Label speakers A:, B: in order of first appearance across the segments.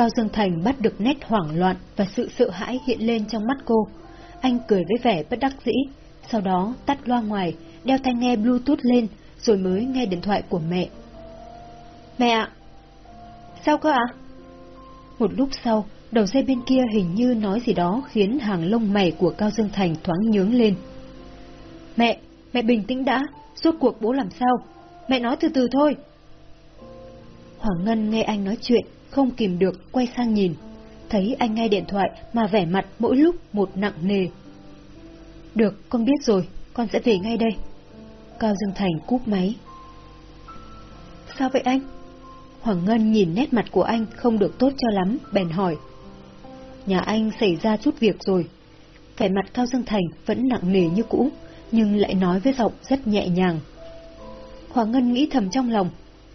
A: Cao Dương Thành bắt được nét hoảng loạn và sự sợ hãi hiện lên trong mắt cô. Anh cười với vẻ bất đắc dĩ, sau đó tắt loa ngoài, đeo tai nghe Bluetooth lên, rồi mới nghe điện thoại của mẹ. Mẹ ạ! Sao cơ ạ? Một lúc sau, đầu dây bên kia hình như nói gì đó khiến hàng lông mày của Cao Dương Thành thoáng nhướng lên. Mẹ, mẹ bình tĩnh đã, suốt cuộc bố làm sao? Mẹ nói từ từ thôi. Hoàng Ngân nghe anh nói chuyện, không kìm được quay sang nhìn. Thấy anh nghe điện thoại mà vẻ mặt mỗi lúc một nặng nề. Được, con biết rồi, con sẽ về ngay đây. Cao Dương Thành cúp máy. Sao vậy anh? Hoàng Ngân nhìn nét mặt của anh không được tốt cho lắm, bèn hỏi. Nhà anh xảy ra chút việc rồi. Vẻ mặt Cao Dương Thành vẫn nặng nề như cũ, nhưng lại nói với giọng rất nhẹ nhàng. Hoàng Ngân nghĩ thầm trong lòng,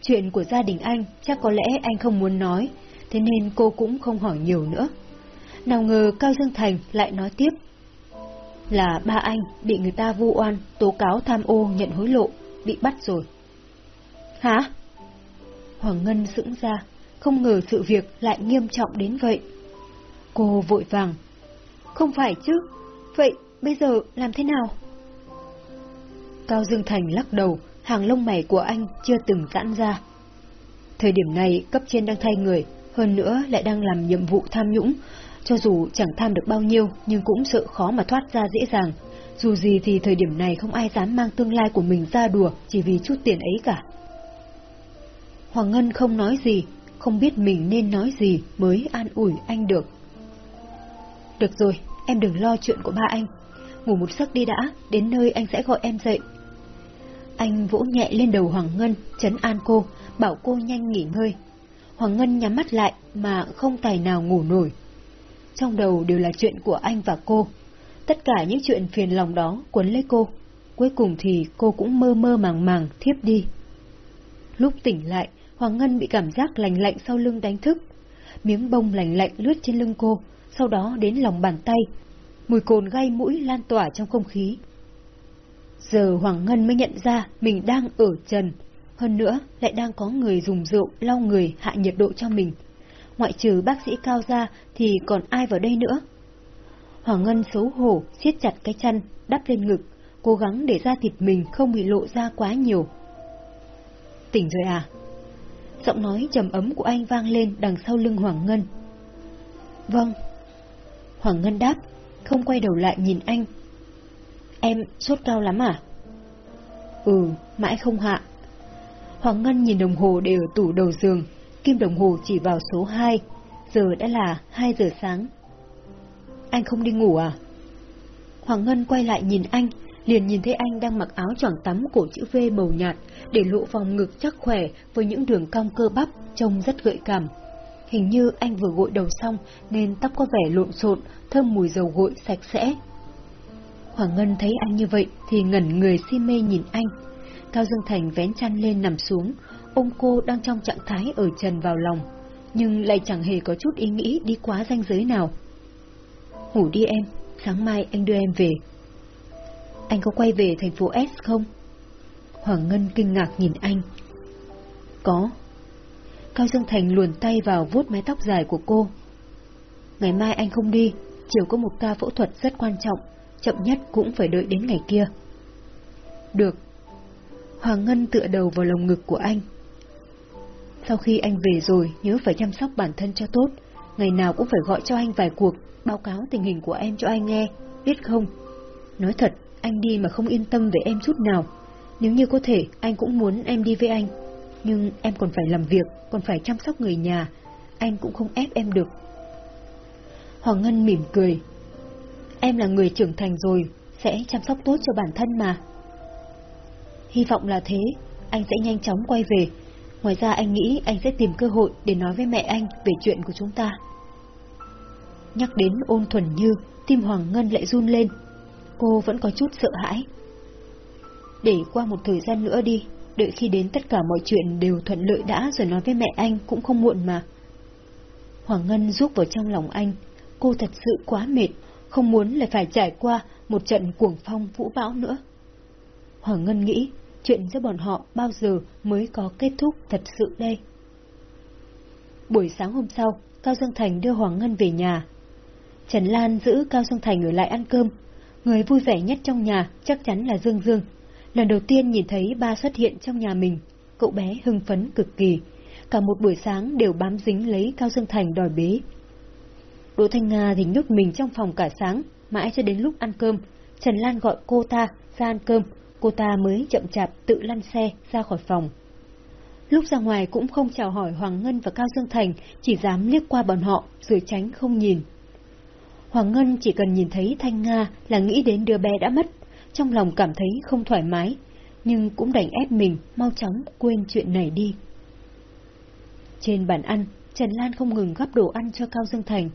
A: chuyện của gia đình anh chắc có lẽ anh không muốn nói, thế nên cô cũng không hỏi nhiều nữa. Nào ngờ Cao Dương Thành lại nói tiếp. Là ba anh bị người ta vu oan, tố cáo tham ô nhận hối lộ, bị bắt rồi. Hả? Hoàng Ngân sững ra, không ngờ sự việc lại nghiêm trọng đến vậy. Cô vội vàng. Không phải chứ, vậy bây giờ làm thế nào? Cao Dương Thành lắc đầu, hàng lông mày của anh chưa từng giãn ra. Thời điểm này cấp trên đang thay người, hơn nữa lại đang làm nhiệm vụ tham nhũng, cho dù chẳng tham được bao nhiêu nhưng cũng sợ khó mà thoát ra dễ dàng. Dù gì thì thời điểm này không ai dám mang tương lai của mình ra đùa chỉ vì chút tiền ấy cả. Hoàng Ngân không nói gì, không biết mình nên nói gì mới an ủi anh được. Được rồi, em đừng lo chuyện của ba anh. Ngủ một giấc đi đã, đến nơi anh sẽ gọi em dậy. Anh vỗ nhẹ lên đầu Hoàng Ngân, chấn an cô, bảo cô nhanh nghỉ ngơi. Hoàng Ngân nhắm mắt lại mà không tài nào ngủ nổi. Trong đầu đều là chuyện của anh và cô. Tất cả những chuyện phiền lòng đó cuốn lấy cô. Cuối cùng thì cô cũng mơ mơ màng màng thiếp đi. Lúc tỉnh lại, Hoàng Ngân bị cảm giác lành lạnh sau lưng đánh thức. Miếng bông lành lạnh lướt trên lưng cô, sau đó đến lòng bàn tay. Mùi cồn gai mũi lan tỏa trong không khí. Giờ Hoàng Ngân mới nhận ra mình đang ở trần. Hơn nữa, lại đang có người dùng rượu lau người hạ nhiệt độ cho mình. Ngoại trừ bác sĩ cao ra thì còn ai vào đây nữa? Hoàng Ngân xấu hổ, siết chặt cái chân, đắp lên ngực, cố gắng để da thịt mình không bị lộ ra quá nhiều. Tỉnh rồi à? Giọng nói trầm ấm của anh vang lên đằng sau lưng Hoàng Ngân. Vâng. Hoàng Ngân đáp, không quay đầu lại nhìn anh. Em sốt cao lắm à? Ừ, mãi không hạ. Hoàng Ngân nhìn đồng hồ để ở tủ đầu giường, kim đồng hồ chỉ vào số 2, giờ đã là 2 giờ sáng. Anh không đi ngủ à? Hoàng Ngân quay lại nhìn anh, liền nhìn thấy anh đang mặc áo choàng tắm cổ chữ V màu nhạt, để lộ vòng ngực chắc khỏe với những đường cong cơ bắp trông rất gợi cảm. Hình như anh vừa gội đầu xong nên tóc có vẻ lộn xộn, thơm mùi dầu gội sạch sẽ. Hoàng Ngân thấy anh như vậy thì ngẩn người si mê nhìn anh. Cao Dương Thành vén chăn lên nằm xuống, ôm cô đang trong trạng thái ở trần vào lòng, nhưng lại chẳng hề có chút ý nghĩ đi quá ranh giới nào. Ngủ đi em, sáng mai anh đưa em về. Anh có quay về thành phố S không? Hoàng Ngân kinh ngạc nhìn anh. Có. Cao Dương Thành luồn tay vào vuốt mái tóc dài của cô. Ngày mai anh không đi, chiều có một ca phẫu thuật rất quan trọng, chậm nhất cũng phải đợi đến ngày kia. Được. Hoàng Ngân tựa đầu vào lồng ngực của anh. Sau khi anh về rồi, nhớ phải chăm sóc bản thân cho tốt, ngày nào cũng phải gọi cho anh vài cuộc, báo cáo tình hình của em cho anh nghe, biết không? Nói thật, anh đi mà không yên tâm về em chút nào. Nếu như có thể, anh cũng muốn em đi với anh. Nhưng em còn phải làm việc, còn phải chăm sóc người nhà. Anh cũng không ép em được. Hoàng Ngân mỉm cười. Em là người trưởng thành rồi, sẽ chăm sóc tốt cho bản thân mà. Hy vọng là thế, anh sẽ nhanh chóng quay về. Ngoài ra anh nghĩ anh sẽ tìm cơ hội để nói với mẹ anh về chuyện của chúng ta. Nhắc đến ôn thuần như, tim Hoàng Ngân lại run lên. Cô vẫn có chút sợ hãi. Để qua một thời gian nữa đi, đợi khi đến tất cả mọi chuyện đều thuận lợi đã rồi nói với mẹ anh cũng không muộn mà. Hoàng Ngân rút vào trong lòng anh, cô thật sự quá mệt, không muốn lại phải trải qua một trận cuồng phong vũ bão nữa. Hoàng Ngân nghĩ, chuyện giữa bọn họ bao giờ mới có kết thúc thật sự đây. Buổi sáng hôm sau, Cao Dương Thành đưa Hoàng Ngân về nhà. Trần Lan giữ Cao Dương Thành ở lại ăn cơm. Người vui vẻ nhất trong nhà chắc chắn là Dương Dương. Lần đầu tiên nhìn thấy ba xuất hiện trong nhà mình, cậu bé hưng phấn cực kỳ. Cả một buổi sáng đều bám dính lấy Cao Dương Thành đòi bế. Đỗ Thanh Nga thì nhốt mình trong phòng cả sáng, mãi cho đến lúc ăn cơm. Trần Lan gọi cô ta ra ăn cơm, cô ta mới chậm chạp tự lăn xe ra khỏi phòng. Lúc ra ngoài cũng không chào hỏi Hoàng Ngân và Cao Dương Thành, chỉ dám liếc qua bọn họ rồi tránh không nhìn. Hoàng Ngân chỉ cần nhìn thấy Thanh Nga là nghĩ đến đứa bé đã mất, trong lòng cảm thấy không thoải mái, nhưng cũng đành ép mình mau chóng quên chuyện này đi. Trên bàn ăn, Trần Lan không ngừng gắp đồ ăn cho Cao Dương Thành.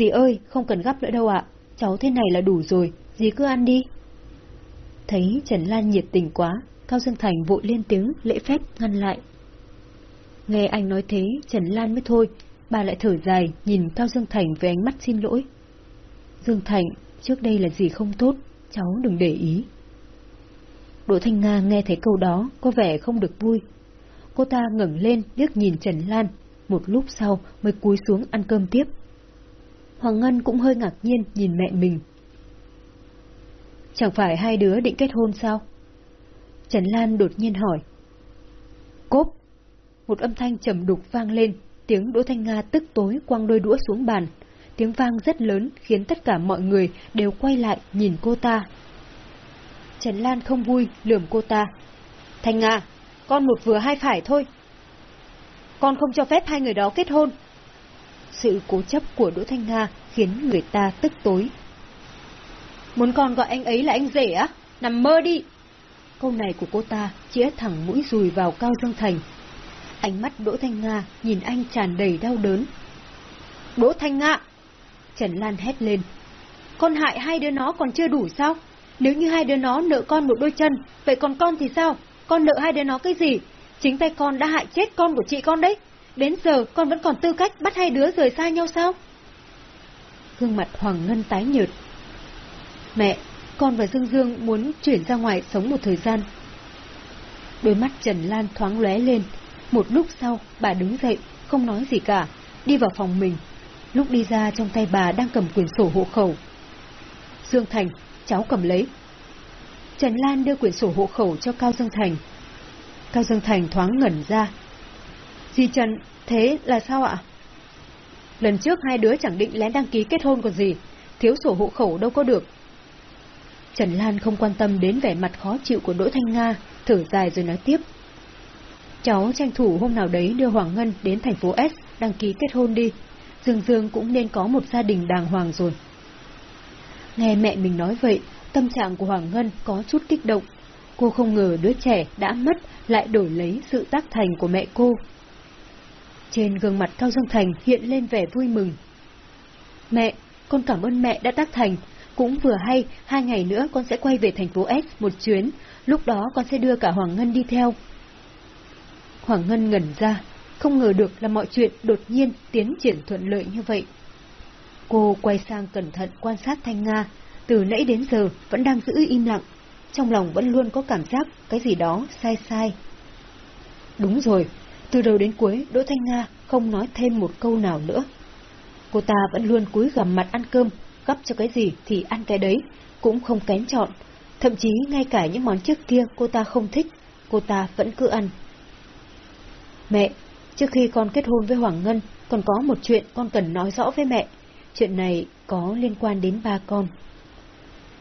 A: Dì ơi, không cần gấp nữa đâu ạ, cháu thế này là đủ rồi, dì cứ ăn đi. Thấy Trần Lan nhiệt tình quá, Cao Dương Thành vội lên tiếng lễ phép ngăn lại. Nghe anh nói thế, Trần Lan mới thôi, bà lại thở dài nhìn Cao Dương Thành với ánh mắt xin lỗi. Dương Thành, trước đây là gì không tốt, cháu đừng để ý. Đỗ Thanh Nga nghe thấy câu đó có vẻ không được vui. Cô ta ngẩng lên liếc nhìn Trần Lan, một lúc sau mới cúi xuống ăn cơm tiếp. Hoàng Ngân cũng hơi ngạc nhiên nhìn mẹ mình. Chẳng phải hai đứa định kết hôn sao? Trần Lan đột nhiên hỏi. Cốp! Một âm thanh trầm đục vang lên, tiếng Đỗ Thanh Nga tức tối quăng đôi đũa xuống bàn. Tiếng vang rất lớn khiến tất cả mọi người đều quay lại nhìn cô ta. Trần Lan không vui, lườm cô ta. Thanh Nga, con một vừa hai phải thôi. Con không cho phép hai người đó kết hôn. Sự cố chấp của Đỗ Thanh Nga khiến người ta tức tối. Muốn con gọi anh ấy là anh rể á? Nằm mơ đi! Câu này của cô ta chĩa thẳng mũi rùi vào Cao Dương Thành. Ánh mắt Đỗ Thanh Nga nhìn anh tràn đầy đau đớn. Đỗ Thanh Nga! Trần Lan hét lên. Con hại hai đứa nó còn chưa đủ sao? Nếu như hai đứa nó nợ con một đôi chân, vậy còn con thì sao? Con nợ hai đứa nó cái gì? Chính tay con đã hại chết con của chị con đấy. Đến giờ con vẫn còn tư cách bắt hai đứa rời xa nhau sao? Gương mặt Hoàng Ngân tái nhợt. Mẹ, con và Dương Dương muốn chuyển ra ngoài sống một thời gian. Đôi mắt Trần Lan thoáng lóe lên. Một lúc sau, bà đứng dậy, không nói gì cả, đi vào phòng mình. Lúc đi ra trong tay bà đang cầm quyển sổ hộ khẩu. Dương Thành, cháu cầm lấy. Trần Lan đưa quyển sổ hộ khẩu cho Cao Dương Thành. Cao Dương Thành thoáng ngẩn ra. Dì Trần, thế là sao ạ? Lần trước hai đứa chẳng định lén đăng ký kết hôn còn gì, thiếu sổ hộ khẩu đâu có được. Trần Lan không quan tâm đến vẻ mặt khó chịu của Đỗ Thanh Nga, thở dài rồi nói tiếp. Cháu tranh thủ hôm nào đấy đưa Hoàng Ngân đến thành phố S đăng ký kết hôn đi. Dương Dương cũng nên có một gia đình đàng hoàng rồi. Nghe mẹ mình nói vậy, tâm trạng của Hoàng Ngân có chút kích động. Cô không ngờ đứa trẻ đã mất lại đổi lấy sự tác thành của mẹ cô. Trên gương mặt Cao Dương Thành hiện lên vẻ vui mừng. Mẹ, con cảm ơn mẹ đã tác thành. Cũng vừa hay, hai ngày nữa con sẽ quay về thành phố S một chuyến. Lúc đó con sẽ đưa cả Hoàng Ngân đi theo. Hoàng Ngân ngẩn ra, không ngờ được là mọi chuyện đột nhiên tiến triển thuận lợi như vậy. Cô quay sang cẩn thận quan sát Thanh Nga, từ nãy đến giờ vẫn đang giữ im lặng, trong lòng vẫn luôn có cảm giác cái gì đó sai sai. Đúng rồi, từ đầu đến cuối Đỗ Thanh Nga không nói thêm một câu nào nữa. Cô ta vẫn luôn cúi gằm mặt ăn cơm, gấp cho cái gì thì ăn cái đấy, cũng không kén chọn. Thậm chí ngay cả những món trước kia cô ta không thích, cô ta vẫn cứ ăn. Mẹ, trước khi con kết hôn với Hoàng Ngân, còn có một chuyện con cần nói rõ với mẹ. Chuyện này có liên quan đến ba con.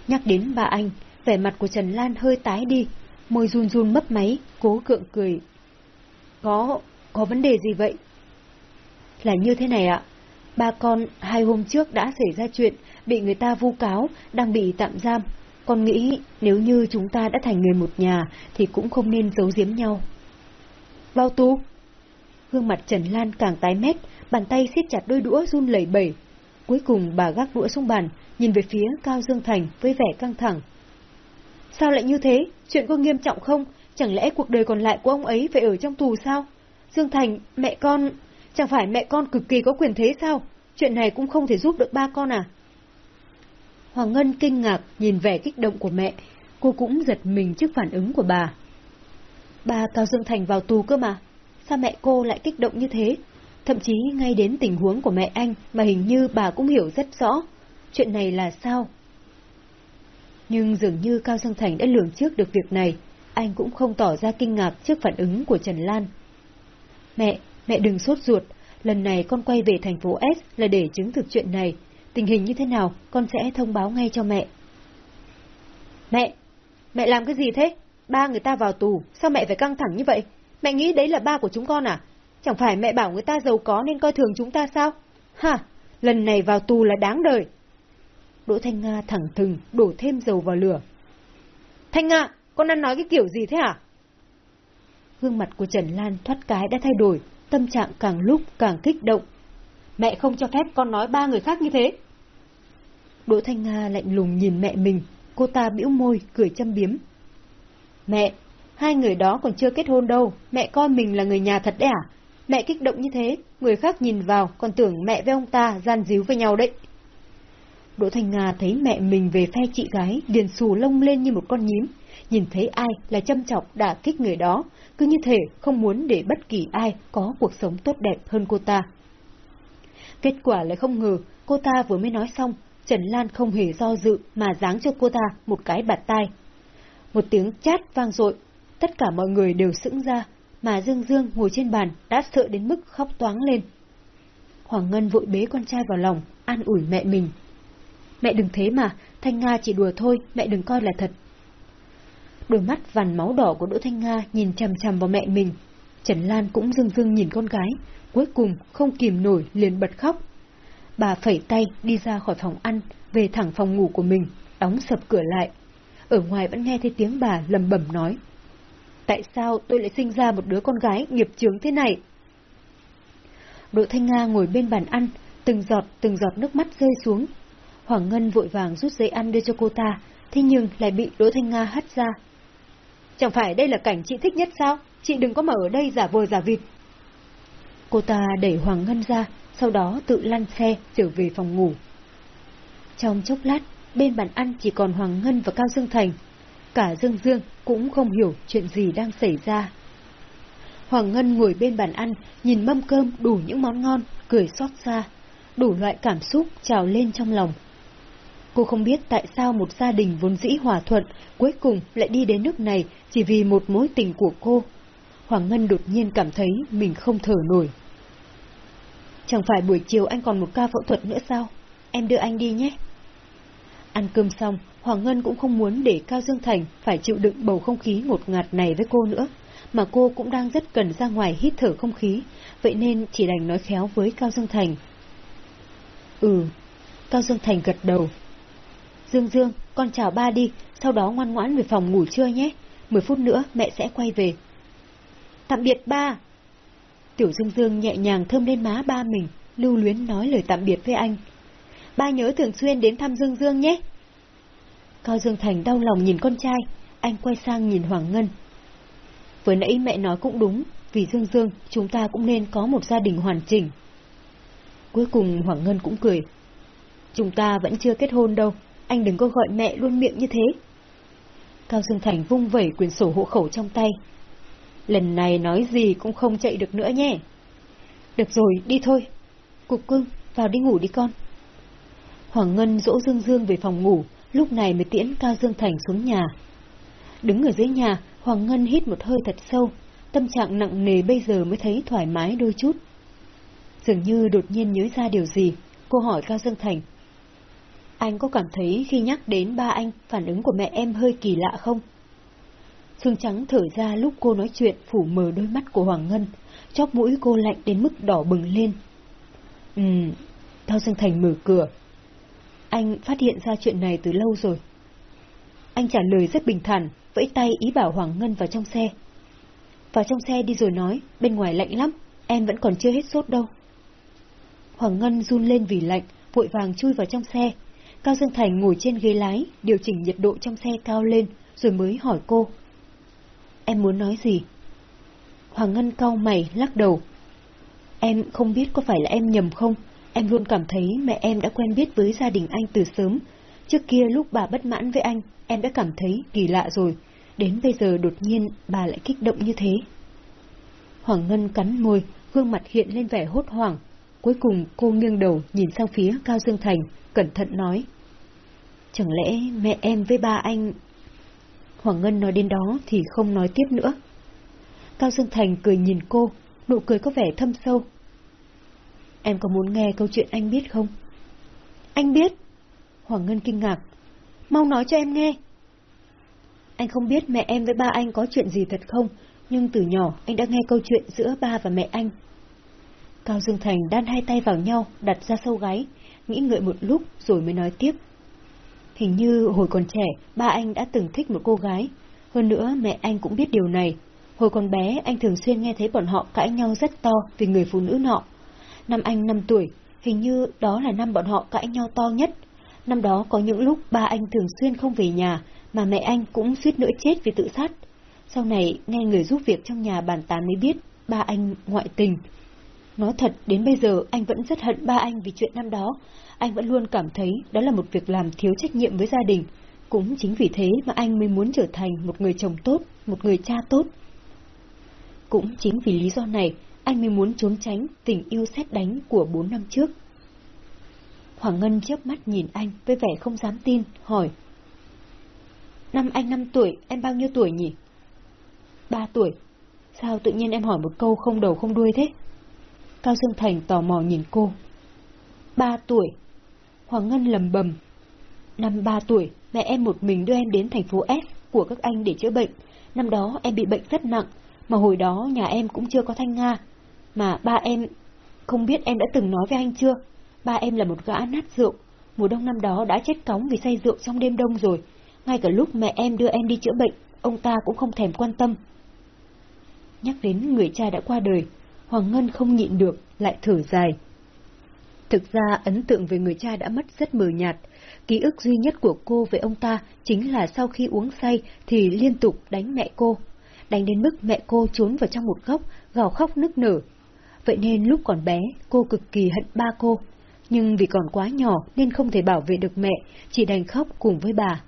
A: Nhắc đến ba anh, vẻ mặt của Trần Lan hơi tái đi, môi run run mấp máy, cố cượng cười. Có, có vấn đề gì vậy? Là như thế này ạ. Ba con hai hôm trước đã xảy ra chuyện, bị người ta vu cáo, đang bị tạm giam. Con nghĩ nếu như chúng ta đã thành người một nhà thì cũng không nên giấu giếm nhau. Vào tù? Gương mặt Trần Lan càng tái mét, bàn tay siết chặt đôi đũa run lẩy bẩy. Cuối cùng bà gác đũa xuống bàn, nhìn về phía Cao Dương Thành với vẻ căng thẳng. Sao lại như thế? Chuyện có nghiêm trọng không? Chẳng lẽ cuộc đời còn lại của ông ấy phải ở trong tù sao? Dương Thành, mẹ con... Chẳng phải mẹ con cực kỳ có quyền thế sao? Chuyện này cũng không thể giúp được ba con à? Hoàng Ngân kinh ngạc nhìn vẻ kích động của mẹ, cô cũng giật mình trước phản ứng của bà. bà Cao Dương Thành vào tù cơ mà, sao mẹ cô lại kích động như thế? thậm chí ngay đến tình huống của mẹ anh mà hình như bà cũng hiểu rất rõ. Chuyện này là sao? Nhưng dường như Cao Dương Thành đã lường trước được việc này, anh cũng không tỏ ra kinh ngạc trước phản ứng của Trần Lan. Mẹ, mẹ đừng sốt ruột, lần này con quay về thành phố S là để chứng thực chuyện này, tình hình như thế nào con sẽ thông báo ngay cho mẹ. Mẹ, mẹ làm cái gì thế? Ba người ta vào tù, sao mẹ phải căng thẳng như vậy? Mẹ nghĩ đấy là ba của chúng con à? Chẳng phải mẹ bảo người ta giàu có nên coi thường chúng ta sao? Ha, lần này vào tù là đáng đời. Đỗ Thanh Nga thẳng thừng đổ thêm dầu vào lửa. Thanh Nga, con đang nói cái kiểu gì thế hả? Gương mặt của Trần Lan thoát cái đã thay đổi, tâm trạng càng lúc càng kích động. Mẹ không cho phép con nói ba người khác như thế. Đỗ Thanh Nga lạnh lùng nhìn mẹ mình, cô ta bĩu môi, cười châm biếm. Mẹ, hai người đó còn chưa kết hôn đâu, mẹ coi mình là người nhà thật đấy à? Mẹ kích động như thế, người khác nhìn vào còn tưởng mẹ với ông ta gian díu với nhau đấy. Đỗ Thanh Nga thấy mẹ mình về phe chị gái, liền xù lông lên như một con nhím. Nhìn thấy ai là châm chọc đả kích người đó, cứ như thể không muốn để bất kỳ ai có cuộc sống tốt đẹp hơn cô ta. Kết quả lại không ngờ, cô ta vừa mới nói xong, Trần Lan không hề do dự mà giáng cho cô ta một cái bạt tai. Một tiếng chát vang dội, tất cả mọi người đều sững ra, mà Dương Dương ngồi trên bàn đã sợ đến mức khóc toáng lên. Hoàng Ngân vội bế con trai vào lòng, an ủi mẹ mình. Mẹ đừng thế mà, Thanh Nga chỉ đùa thôi, mẹ đừng coi là thật. Đôi mắt vằn máu đỏ của Đỗ Thanh Nga nhìn chằm chằm vào mẹ mình. Trần Lan cũng dưng dưng nhìn con gái, cuối cùng không kìm nổi liền bật khóc. Bà phẩy tay đi ra khỏi phòng ăn, về thẳng phòng ngủ của mình, đóng sập cửa lại. Ở ngoài vẫn nghe thấy tiếng bà lầm bẩm nói. Tại sao tôi lại sinh ra một đứa con gái nghiệp chướng thế này? Đỗ Thanh Nga ngồi bên bàn ăn, từng giọt từng giọt nước mắt rơi xuống. Hoàng Ngân vội vàng rút giấy ăn đưa cho cô ta, thế nhưng lại bị Đỗ Thanh Nga hắt ra. Chẳng phải đây là cảnh chị thích nhất sao? Chị đừng có mà ở đây giả vờ giả vịt. Cô ta đẩy Hoàng Ngân ra, sau đó tự lăn xe trở về phòng ngủ. Trong chốc lát, bên bàn ăn chỉ còn Hoàng Ngân và Cao Dương Thành. Cả Dương Dương cũng không hiểu chuyện gì đang xảy ra. Hoàng Ngân ngồi bên bàn ăn, nhìn mâm cơm đủ những món ngon, cười xót xa. Đủ loại cảm xúc trào lên trong lòng. Cô không biết tại sao một gia đình vốn dĩ hòa thuận cuối cùng lại đi đến nước này chỉ vì một mối tình của cô. Hoàng Ngân đột nhiên cảm thấy mình không thở nổi. Chẳng phải buổi chiều anh còn một ca phẫu thuật nữa sao? Em đưa anh đi nhé. Ăn cơm xong, Hoàng Ngân cũng không muốn để Cao Dương Thành phải chịu đựng bầu không khí ngột ngạt này với cô nữa, mà cô cũng đang rất cần ra ngoài hít thở không khí, vậy nên chỉ đành nói khéo với Cao Dương Thành. Ừ, Cao Dương Thành gật đầu. Dương Dương, con chào ba đi, sau đó ngoan ngoãn về phòng ngủ trưa nhé, mười phút nữa mẹ sẽ quay về. Tạm biệt ba! Tiểu Dương Dương nhẹ nhàng thơm lên má ba mình, lưu luyến nói lời tạm biệt với anh. Ba nhớ thường xuyên đến thăm Dương Dương nhé. Cao Dương Thành đau lòng nhìn con trai, anh quay sang nhìn Hoàng Ngân. Vừa nãy mẹ nói cũng đúng, vì Dương Dương chúng ta cũng nên có một gia đình hoàn chỉnh. Cuối cùng Hoàng Ngân cũng cười. Chúng ta vẫn chưa kết hôn đâu, anh đừng có gọi mẹ luôn miệng như thế. Cao Dương Thành vung vẩy quyền sổ hộ khẩu trong tay. Lần này nói gì cũng không chạy được nữa nhé. Được rồi, đi thôi. Cục cưng, vào đi ngủ đi con. Hoàng Ngân dỗ Dương Dương về phòng ngủ, lúc này mới tiễn Cao Dương Thành xuống nhà. Đứng ở dưới nhà, Hoàng Ngân hít một hơi thật sâu, tâm trạng nặng nề bây giờ mới thấy thoải mái đôi chút. Dường như đột nhiên nhớ ra điều gì, cô hỏi Cao Dương Thành. Anh có cảm thấy khi nhắc đến ba anh, phản ứng của mẹ em hơi kỳ lạ không? Sương trắng thở ra lúc cô nói chuyện phủ mờ đôi mắt của Hoàng Ngân, chóp mũi cô lạnh đến mức đỏ bừng lên. Ừm, thao Dương Thành mở cửa, anh phát hiện ra chuyện này từ lâu rồi. Anh trả lời rất bình thản, vẫy tay ý bảo Hoàng Ngân vào trong xe. Vào trong xe đi rồi nói, bên ngoài lạnh lắm, em vẫn còn chưa hết sốt đâu. Hoàng Ngân run lên vì lạnh, vội vàng chui vào trong xe. Cao Dương Thành ngồi trên ghế lái, điều chỉnh nhiệt độ trong xe cao lên, rồi mới hỏi cô. Em muốn nói gì? Hoàng Ngân cau mày, lắc đầu. Em không biết có phải là em nhầm không? Em luôn cảm thấy mẹ em đã quen biết với gia đình anh từ sớm. Trước kia lúc bà bất mãn với anh, em đã cảm thấy kỳ lạ rồi. Đến bây giờ đột nhiên bà lại kích động như thế. Hoàng Ngân cắn môi, gương mặt hiện lên vẻ hốt hoảng. Cuối cùng cô nghiêng đầu nhìn sang phía Cao Dương Thành, cẩn thận nói. Chẳng lẽ mẹ em với ba anh... Hoàng Ngân nói đến đó thì không nói tiếp nữa. Cao Dương Thành cười nhìn cô, nụ cười có vẻ thâm sâu. Em có muốn nghe câu chuyện anh biết không? Anh biết. Hoàng Ngân kinh ngạc. Mau nói cho em nghe. Anh không biết mẹ em với ba anh có chuyện gì thật không, nhưng từ nhỏ anh đã nghe câu chuyện giữa ba và mẹ anh. Cao Dương Thành đan hai tay vào nhau, đặt ra sâu gáy, nghĩ ngợi một lúc rồi mới nói tiếp. Hình như hồi còn trẻ, ba anh đã từng thích một cô gái. Hơn nữa, mẹ anh cũng biết điều này. Hồi còn bé, anh thường xuyên nghe thấy bọn họ cãi nhau rất to vì người phụ nữ nọ. Năm anh 5 tuổi, hình như đó là năm bọn họ cãi nhau to nhất. Năm đó có những lúc ba anh thường xuyên không về nhà, mà mẹ anh cũng suýt nữa chết vì tự sát. Sau này, nghe người giúp việc trong nhà bàn tán mới biết, ba anh ngoại tình. Nói thật, đến bây giờ anh vẫn rất hận ba anh vì chuyện năm đó. Anh vẫn luôn cảm thấy đó là một việc làm thiếu trách nhiệm với gia đình. Cũng chính vì thế mà anh mới muốn trở thành một người chồng tốt, một người cha tốt. Cũng chính vì lý do này, anh mới muốn trốn tránh tình yêu xét đánh của bốn năm trước. Hoàng Ngân chớp mắt nhìn anh với vẻ không dám tin, hỏi. Năm anh năm tuổi, em bao nhiêu tuổi nhỉ? Ba tuổi. Sao tự nhiên em hỏi một câu không đầu không đuôi thế? Cao Dương Thành tò mò nhìn cô. Ba tuổi. Hoàng Ngân lầm bầm. Năm ba tuổi, mẹ em một mình đưa em đến thành phố S của các anh để chữa bệnh. Năm đó em bị bệnh rất nặng, mà hồi đó nhà em cũng chưa có thanh Nga. Mà ba em... Không biết em đã từng nói với anh chưa? Ba em là một gã nát rượu. Mùa đông năm đó đã chết cóng vì say rượu trong đêm đông rồi. Ngay cả lúc mẹ em đưa em đi chữa bệnh, ông ta cũng không thèm quan tâm. Nhắc đến người cha đã qua đời, Hoàng Ngân không nhịn được, lại thở dài. Thực ra ấn tượng về người cha đã mất rất mờ nhạt. Ký ức duy nhất của cô về ông ta chính là sau khi uống say thì liên tục đánh mẹ cô. Đánh đến mức mẹ cô trốn vào trong một góc, gào khóc nức nở. Vậy nên lúc còn bé, cô cực kỳ hận ba cô. Nhưng vì còn quá nhỏ nên không thể bảo vệ được mẹ, chỉ đành khóc cùng với bà.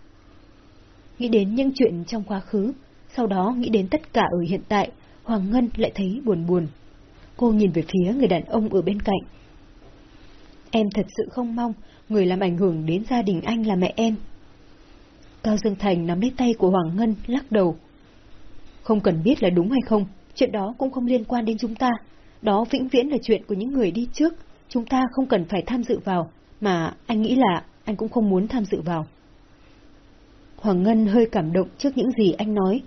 A: Nghĩ đến những chuyện trong quá khứ, sau đó nghĩ đến tất cả ở hiện tại, Hoàng Ngân lại thấy buồn buồn. Cô nhìn về phía người đàn ông ở bên cạnh. Em thật sự không mong người làm ảnh hưởng đến gia đình anh là mẹ em. Cao Dương Thành nắm lấy tay của Hoàng Ngân, lắc đầu. Không cần biết là đúng hay không, chuyện đó cũng không liên quan đến chúng ta. Đó vĩnh viễn là chuyện của những người đi trước, chúng ta không cần phải tham dự vào, mà anh nghĩ là anh cũng không muốn tham dự vào. Hoàng Ngân hơi cảm động trước những gì anh nói.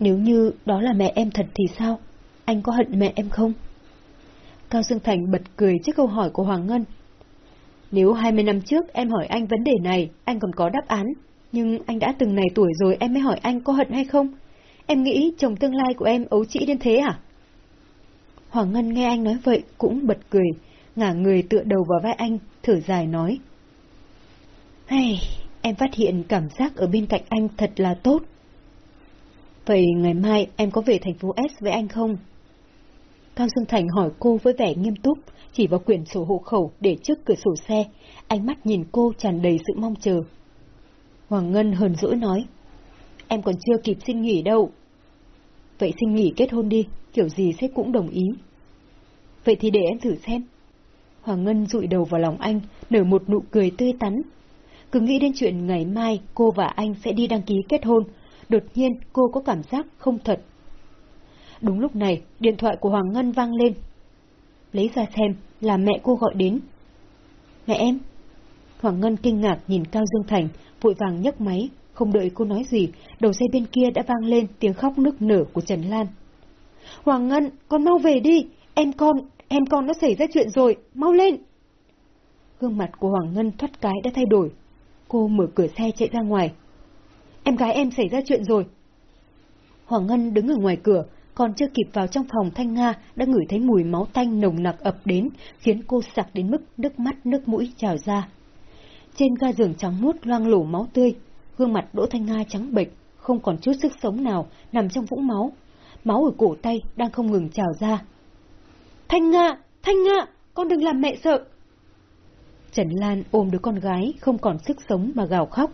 A: Nếu như đó là mẹ em thật thì sao? Anh có hận mẹ em không? Cao Dương Thành bật cười trước câu hỏi của Hoàng Ngân. Nếu 20 năm trước em hỏi anh vấn đề này, anh còn có đáp án. Nhưng anh đã từng này tuổi rồi em mới hỏi anh có hận hay không? Em nghĩ chồng tương lai của em ấu trĩ đến thế à? Hoàng Ngân nghe anh nói vậy cũng bật cười, ngả người tựa đầu vào vai anh, thở dài nói. Hey, em phát hiện cảm giác ở bên cạnh anh thật là tốt. Vậy ngày mai em có về thành phố S với anh không? Cao Dương Thành hỏi cô với vẻ nghiêm túc, chỉ vào quyển sổ hộ khẩu để trước cửa sổ xe, ánh mắt nhìn cô tràn đầy sự mong chờ. Hoàng Ngân hờn dỗi nói, em còn chưa kịp xin nghỉ đâu. Vậy xin nghỉ kết hôn đi, kiểu gì sếp cũng đồng ý. Vậy thì để em thử xem. Hoàng Ngân rụi đầu vào lòng anh, nở một nụ cười tươi tắn. Cứ nghĩ đến chuyện ngày mai cô và anh sẽ đi đăng ký kết hôn, đột nhiên cô có cảm giác không thật. Đúng lúc này, điện thoại của Hoàng Ngân vang lên. Lấy ra xem, là mẹ cô gọi đến. Mẹ em? Hoàng Ngân kinh ngạc nhìn Cao Dương Thành, vội vàng nhấc máy, không đợi cô nói gì, đầu dây bên kia đã vang lên tiếng khóc nức nở của Trần Lan. Hoàng Ngân, con mau về đi, em con, em con nó xảy ra chuyện rồi, mau lên. Gương mặt của Hoàng Ngân thoát cái đã thay đổi. Cô mở cửa xe chạy ra ngoài. Em gái em xảy ra chuyện rồi. Hoàng Ngân đứng ở ngoài cửa, còn chưa kịp vào trong phòng Thanh Nga đã ngửi thấy mùi máu tanh nồng nặc ập đến, khiến cô sặc đến mức nước mắt nước mũi trào ra. Trên ga giường trắng muốt loang lổ máu tươi, gương mặt Đỗ Thanh Nga trắng bệch, không còn chút sức sống nào, nằm trong vũng máu. Máu ở cổ tay đang không ngừng trào ra. Thanh Nga! Thanh Nga! Con đừng làm mẹ sợ! Trần Lan ôm đứa con gái, không còn sức sống mà gào khóc.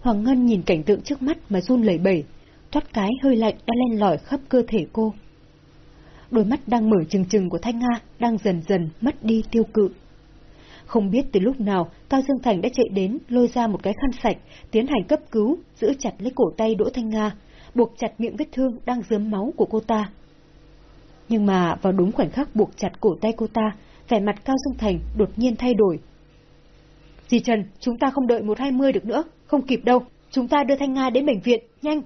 A: Hoàng Ngân nhìn cảnh tượng trước mắt mà run lẩy bẩy, thoát cái hơi lạnh đã len lỏi khắp cơ thể cô. đôi mắt đang mở trừng trừng của Thanh Nga đang dần dần mất đi tiêu cự. Không biết từ lúc nào, Cao Dương Thành đã chạy đến, lôi ra một cái khăn sạch, tiến hành cấp cứu, giữ chặt lấy cổ tay Đỗ Thanh Nga, buộc chặt miệng vết thương đang dớm máu của cô ta. Nhưng mà vào đúng khoảnh khắc buộc chặt cổ tay cô ta, vẻ mặt Cao Dương Thành đột nhiên thay đổi. Dì Trần, chúng ta không đợi một hai mươi được nữa, không kịp đâu, chúng ta đưa Thanh Nga đến bệnh viện, nhanh!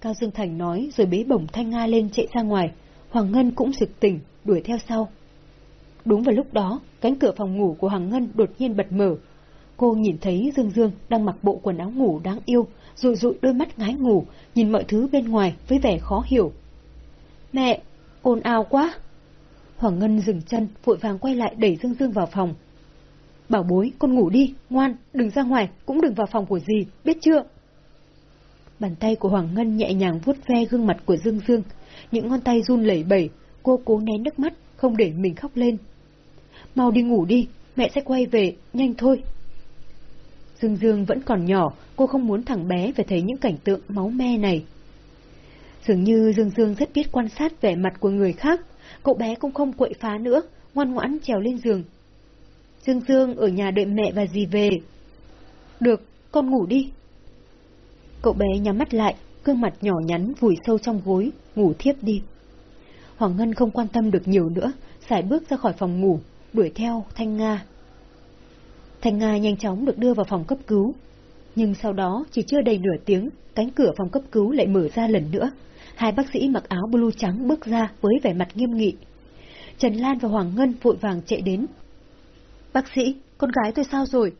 A: Cao Dương Thành nói rồi bế bổng Thanh Nga lên chạy ra ngoài, Hoàng Ngân cũng sực tỉnh, đuổi theo sau. Đúng vào lúc đó, cánh cửa phòng ngủ của Hoàng Ngân đột nhiên bật mở. Cô nhìn thấy Dương Dương đang mặc bộ quần áo ngủ đáng yêu, rụi rụi đôi mắt ngái ngủ, nhìn mọi thứ bên ngoài với vẻ khó hiểu. Mẹ, ồn ào quá! Hoàng Ngân dừng chân, vội vàng quay lại đẩy Dương Dương vào phòng. Bảo bối, con ngủ đi, ngoan, đừng ra ngoài, cũng đừng vào phòng của dì, biết chưa? Bàn tay của Hoàng Ngân nhẹ nhàng vuốt ve gương mặt của Dương Dương, những ngón tay run lẩy bẩy, cô cố nén nước mắt, không để mình khóc lên. Mau đi ngủ đi, mẹ sẽ quay về, nhanh thôi. Dương Dương vẫn còn nhỏ, cô không muốn thằng bé phải thấy những cảnh tượng máu me này. Dường như Dương Dương rất biết quan sát vẻ mặt của người khác, cậu bé cũng không quậy phá nữa, ngoan ngoãn trèo lên giường. Dương Dương ở nhà đợi mẹ và dì về. Được, con ngủ đi. Cậu bé nhắm mắt lại, gương mặt nhỏ nhắn vùi sâu trong gối, ngủ thiếp đi. Hoàng Ngân không quan tâm được nhiều nữa, xài bước ra khỏi phòng ngủ, đuổi theo Thanh Nga. Thanh Nga nhanh chóng được đưa vào phòng cấp cứu. Nhưng sau đó, chỉ chưa đầy nửa tiếng, cánh cửa phòng cấp cứu lại mở ra lần nữa. Hai bác sĩ mặc áo blue trắng bước ra với vẻ mặt nghiêm nghị. Trần Lan và Hoàng Ngân vội vàng chạy đến. Bác sĩ, con gái tôi sao rồi?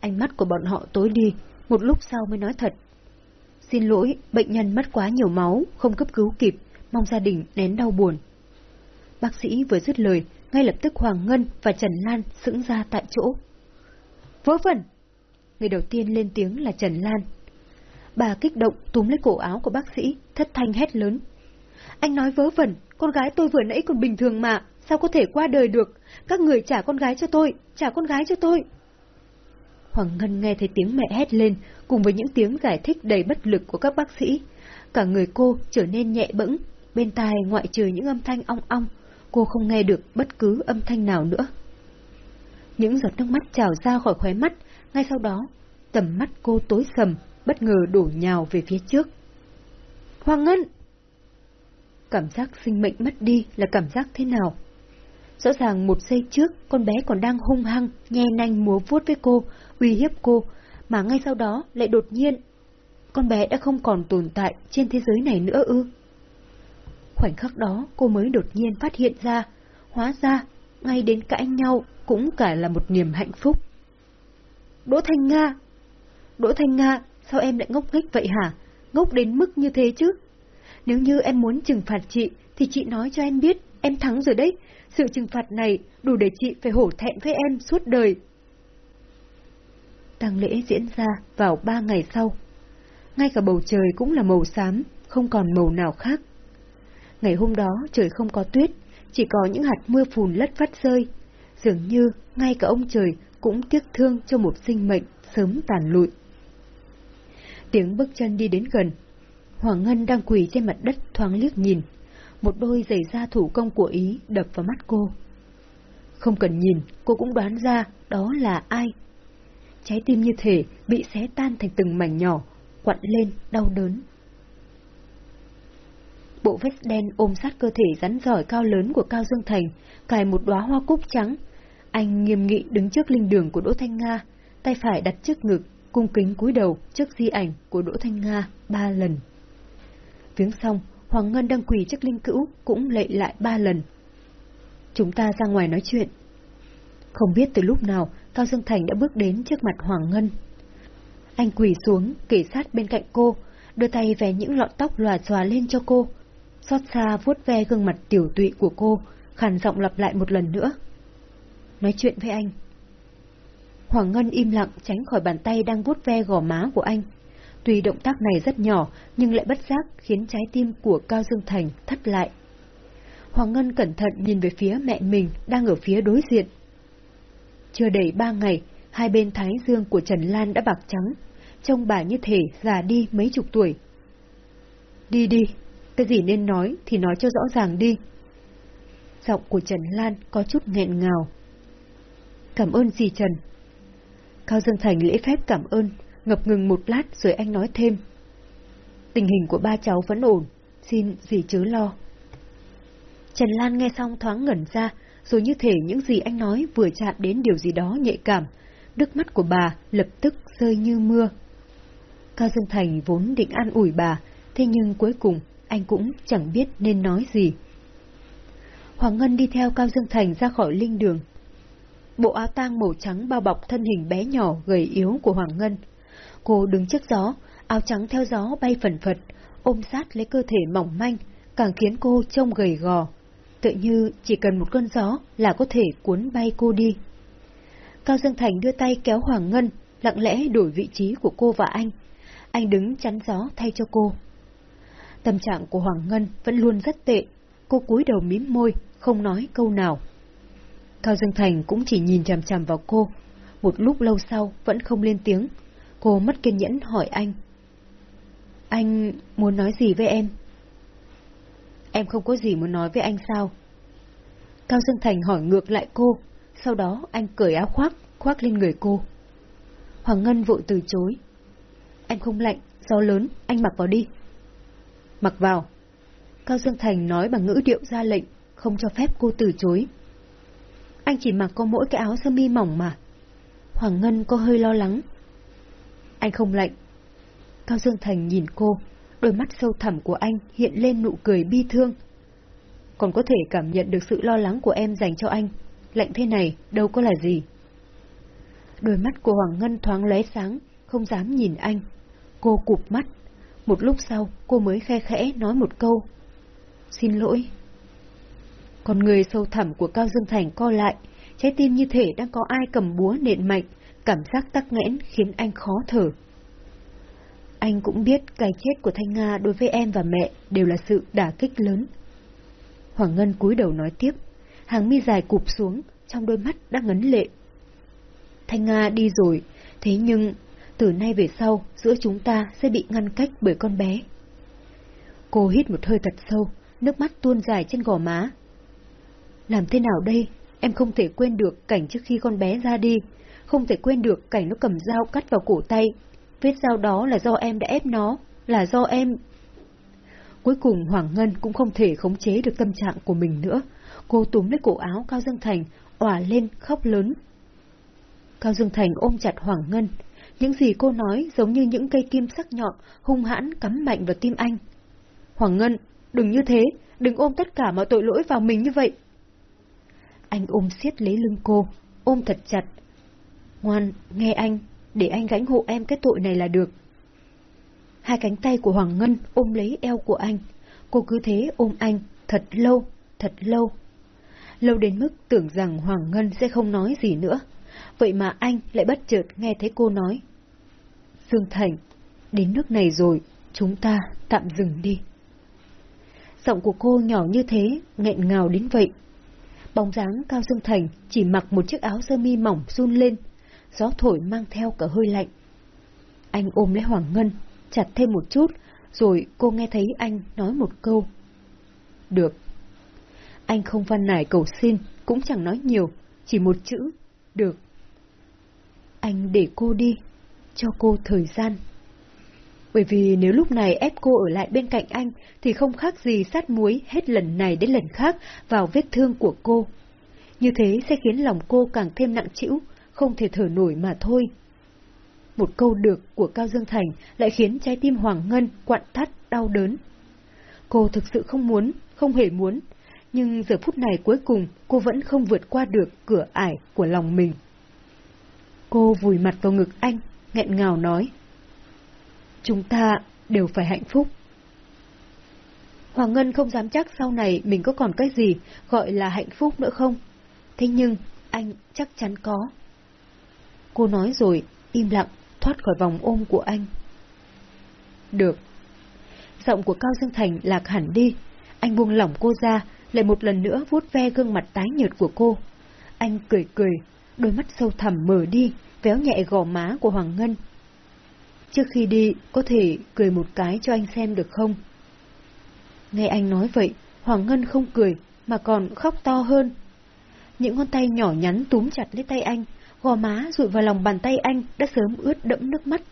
A: Ánh mắt của bọn họ tối đi, một lúc sau mới nói thật. Xin lỗi, bệnh nhân mất quá nhiều máu, không cấp cứu kịp, mong gia đình nén đau buồn. Bác sĩ vừa dứt lời, ngay lập tức Hoàng Ngân và Trần Lan sững ra tại chỗ. Vớ vẩn! Người đầu tiên lên tiếng là Trần Lan. Bà kích động túm lấy cổ áo của bác sĩ, thất thanh hét lớn. Anh nói vớ vẩn, con gái tôi vừa nãy còn bình thường mà, sao có thể qua đời được? Các người trả con gái cho tôi, trả con gái cho tôi. Hoàng Ngân nghe thấy tiếng mẹ hét lên, cùng với những tiếng giải thích đầy bất lực của các bác sĩ. Cả người cô trở nên nhẹ bẫng, bên tai ngoại trừ những âm thanh ong ong, cô không nghe được bất cứ âm thanh nào nữa. Những giọt nước mắt trào ra khỏi khóe mắt, ngay sau đó, tầm mắt cô tối sầm, bất ngờ đổ nhào về phía trước. Hoàng Ngân! Cảm giác sinh mệnh mất đi là cảm giác thế nào? Rõ ràng một giây trước, con bé còn đang hung hăng, nhe nanh múa vuốt với cô, uy hiếp cô, mà ngay sau đó lại đột nhiên. Con bé đã không còn tồn tại trên thế giới này nữa ư. Khoảnh khắc đó cô mới đột nhiên phát hiện ra, hóa ra, ngay đến cãi nhau cũng cả là một niềm hạnh phúc. Đỗ Thanh Nga! Đỗ Thanh Nga, sao em lại ngốc nghếch vậy hả? Ngốc đến mức như thế chứ? Nếu như em muốn trừng phạt chị, thì chị nói cho em biết, em thắng rồi đấy. Sự trừng phạt này đủ để chị phải hổ thẹn với em suốt đời. Tang lễ diễn ra vào ba ngày sau. Ngay cả bầu trời cũng là màu xám, không còn màu nào khác. Ngày hôm đó trời không có tuyết, chỉ có những hạt mưa phùn lất vắt rơi. Dường như ngay cả ông trời cũng tiếc thương cho một sinh mệnh sớm tàn lụi. Tiếng bước chân đi đến gần. Hoàng Ngân đang quỳ trên mặt đất thoáng liếc nhìn. Một đôi giày da thủ công của Ý đập vào mắt cô. Không cần nhìn, cô cũng đoán ra đó là ai. Trái tim như thể bị xé tan thành từng mảnh nhỏ, quặn lên, đau đớn. Bộ vest đen ôm sát cơ thể rắn giỏi cao lớn của Cao Dương Thành, cài một đóa hoa cúc trắng. Anh nghiêm nghị đứng trước linh đường của Đỗ Thanh Nga, tay phải đặt trước ngực, cung kính cúi đầu trước di ảnh của Đỗ Thanh Nga ba lần. Viếng xong, Hoàng Ngân đang quỳ trước linh cữu cũng lệ lại ba lần. Chúng ta ra ngoài nói chuyện. Không biết từ lúc nào, Cao Dương Thành đã bước đến trước mặt Hoàng Ngân. Anh quỳ xuống, kể sát bên cạnh cô, đưa tay về những lọn tóc lòa xòa lên cho cô. Xót xa vuốt ve gương mặt tiểu tụy của cô, khàn giọng lặp lại một lần nữa. Nói chuyện với anh. Hoàng Ngân im lặng tránh khỏi bàn tay đang vuốt ve gò má của anh. Tuy động tác này rất nhỏ, nhưng lại bất giác khiến trái tim của Cao Dương Thành thắt lại. Hoàng Ngân cẩn thận nhìn về phía mẹ mình đang ở phía đối diện. Chưa đầy ba ngày, hai bên thái dương của Trần Lan đã bạc trắng, trông bà như thể già đi mấy chục tuổi. Đi đi. cái gì nên nói thì nói cho rõ ràng đi. Giọng của Trần Lan có chút nghẹn ngào. Cảm ơn gì Trần. Cao Dương Thành lễ phép cảm ơn, ngập ngừng một lát rồi anh nói thêm. Tình hình của ba cháu vẫn ổn, xin gì chớ lo. Trần Lan nghe xong thoáng ngẩn ra, rồi như thể những gì anh nói vừa chạm đến điều gì đó nhạy cảm, nước mắt của bà lập tức rơi như mưa. Cao Dương Thành vốn định an ủi bà, thế nhưng cuối cùng anh cũng chẳng biết nên nói gì. Hoàng Ngân đi theo Cao Dương Thành ra khỏi linh đường. Bộ áo tang màu trắng bao bọc thân hình bé nhỏ gầy yếu của Hoàng Ngân. Cô đứng trước gió, áo trắng theo gió bay phần phật, ôm sát lấy cơ thể mỏng manh, càng khiến cô trông gầy gò. Tự như chỉ cần một cơn gió là có thể cuốn bay cô đi. Cao Dương Thành đưa tay kéo Hoàng Ngân, lặng lẽ đổi vị trí của cô và anh. Anh đứng chắn gió thay cho cô. Tâm trạng của Hoàng Ngân vẫn luôn rất tệ. Cô cúi đầu mím môi, không nói câu nào. Cao Dương Thành cũng chỉ nhìn chằm chằm vào cô. Một lúc lâu sau vẫn không lên tiếng. Cô mất kiên nhẫn hỏi anh. Anh muốn nói gì với em? Em không có gì muốn nói với anh sao? Cao Dương Thành hỏi ngược lại cô, sau đó anh cởi áo khoác, khoác lên người cô. Hoàng Ngân vội từ chối. Anh không lạnh, gió lớn, anh mặc vào đi. Mặc vào. Cao Dương Thành nói bằng ngữ điệu ra lệnh, không cho phép cô từ chối. Anh chỉ mặc có mỗi cái áo sơ mi mỏng mà. Hoàng Ngân có hơi lo lắng. Anh không lạnh. Cao Dương Thành nhìn cô, đôi mắt sâu thẳm của anh hiện lên nụ cười bi thương. Còn có thể cảm nhận được sự lo lắng của em dành cho anh. Lạnh thế này đâu có là gì. Đôi mắt của Hoàng Ngân thoáng lóe sáng, không dám nhìn anh. Cô cụp mắt. Một lúc sau, cô mới khe khẽ nói một câu. Xin lỗi. Còn người sâu thẳm của Cao Dương Thành co lại, trái tim như thể đang có ai cầm búa nện mạnh, cảm giác tắc nghẽn khiến anh khó thở. Anh cũng biết cái chết của Thanh Nga đối với em và mẹ đều là sự đả kích lớn. Hoàng Ngân cúi đầu nói tiếp, hàng mi dài cụp xuống, trong đôi mắt đang ngấn lệ. Thanh Nga đi rồi, thế nhưng từ nay về sau giữa chúng ta sẽ bị ngăn cách bởi con bé. Cô hít một hơi thật sâu, nước mắt tuôn dài trên gò má. Làm thế nào đây? Em không thể quên được cảnh trước khi con bé ra đi, không thể quên được cảnh nó cầm dao cắt vào cổ tay. Vết dao đó là do em đã ép nó, là do em... Cuối cùng Hoàng Ngân cũng không thể khống chế được tâm trạng của mình nữa. Cô túm lấy cổ áo Cao Dương Thành, òa lên khóc lớn. Cao Dương Thành ôm chặt Hoàng Ngân. Những gì cô nói giống như những cây kim sắc nhọn, hung hãn cắm mạnh vào tim anh. Hoàng Ngân, đừng như thế, đừng ôm tất cả mọi tội lỗi vào mình như vậy. Anh ôm siết lấy lưng cô, ôm thật chặt. Ngoan, nghe anh, để anh gánh hộ em cái tội này là được. Hai cánh tay của Hoàng Ngân ôm lấy eo của anh. Cô cứ thế ôm anh, thật lâu, thật lâu. Lâu đến mức tưởng rằng Hoàng Ngân sẽ không nói gì nữa. Vậy mà anh lại bất chợt nghe thấy cô nói. Dương Thành, đến nước này rồi, chúng ta tạm dừng đi. Giọng của cô nhỏ như thế, nghẹn ngào đến vậy. Bóng dáng Cao Dương Thành chỉ mặc một chiếc áo sơ mi mỏng run lên, gió thổi mang theo cả hơi lạnh. Anh ôm lấy Hoàng Ngân, chặt thêm một chút, rồi cô nghe thấy anh nói một câu. Được. Anh không văn nải cầu xin, cũng chẳng nói nhiều, chỉ một chữ, được. Anh để cô đi, cho cô thời gian. Bởi vì nếu lúc này ép cô ở lại bên cạnh anh thì không khác gì sát muối hết lần này đến lần khác vào vết thương của cô. Như thế sẽ khiến lòng cô càng thêm nặng trĩu, không thể thở nổi mà thôi. Một câu được của Cao Dương Thành lại khiến trái tim Hoàng Ngân quặn thắt đau đớn. Cô thực sự không muốn, không hề muốn, nhưng giờ phút này cuối cùng cô vẫn không vượt qua được cửa ải của lòng mình. Cô vùi mặt vào ngực anh, nghẹn ngào nói. Chúng ta đều phải hạnh phúc. Hoàng Ngân không dám chắc sau này mình có còn cái gì gọi là hạnh phúc nữa không. Thế nhưng, anh chắc chắn có. Cô nói rồi, im lặng, thoát khỏi vòng ôm của anh. Được. Giọng của Cao Dương Thành lạc hẳn đi. Anh buông lỏng cô ra, lại một lần nữa vuốt ve gương mặt tái nhợt của cô. Anh cười cười, đôi mắt sâu thẳm mở đi, véo nhẹ gò má của Hoàng Ngân. Trước khi đi, có thể cười một cái cho anh xem được không? Nghe anh nói vậy, Hoàng Ngân không cười, mà còn khóc to hơn. Những ngón tay nhỏ nhắn túm chặt lấy tay anh, gò má rụi vào lòng bàn tay anh đã sớm ướt đẫm nước mắt.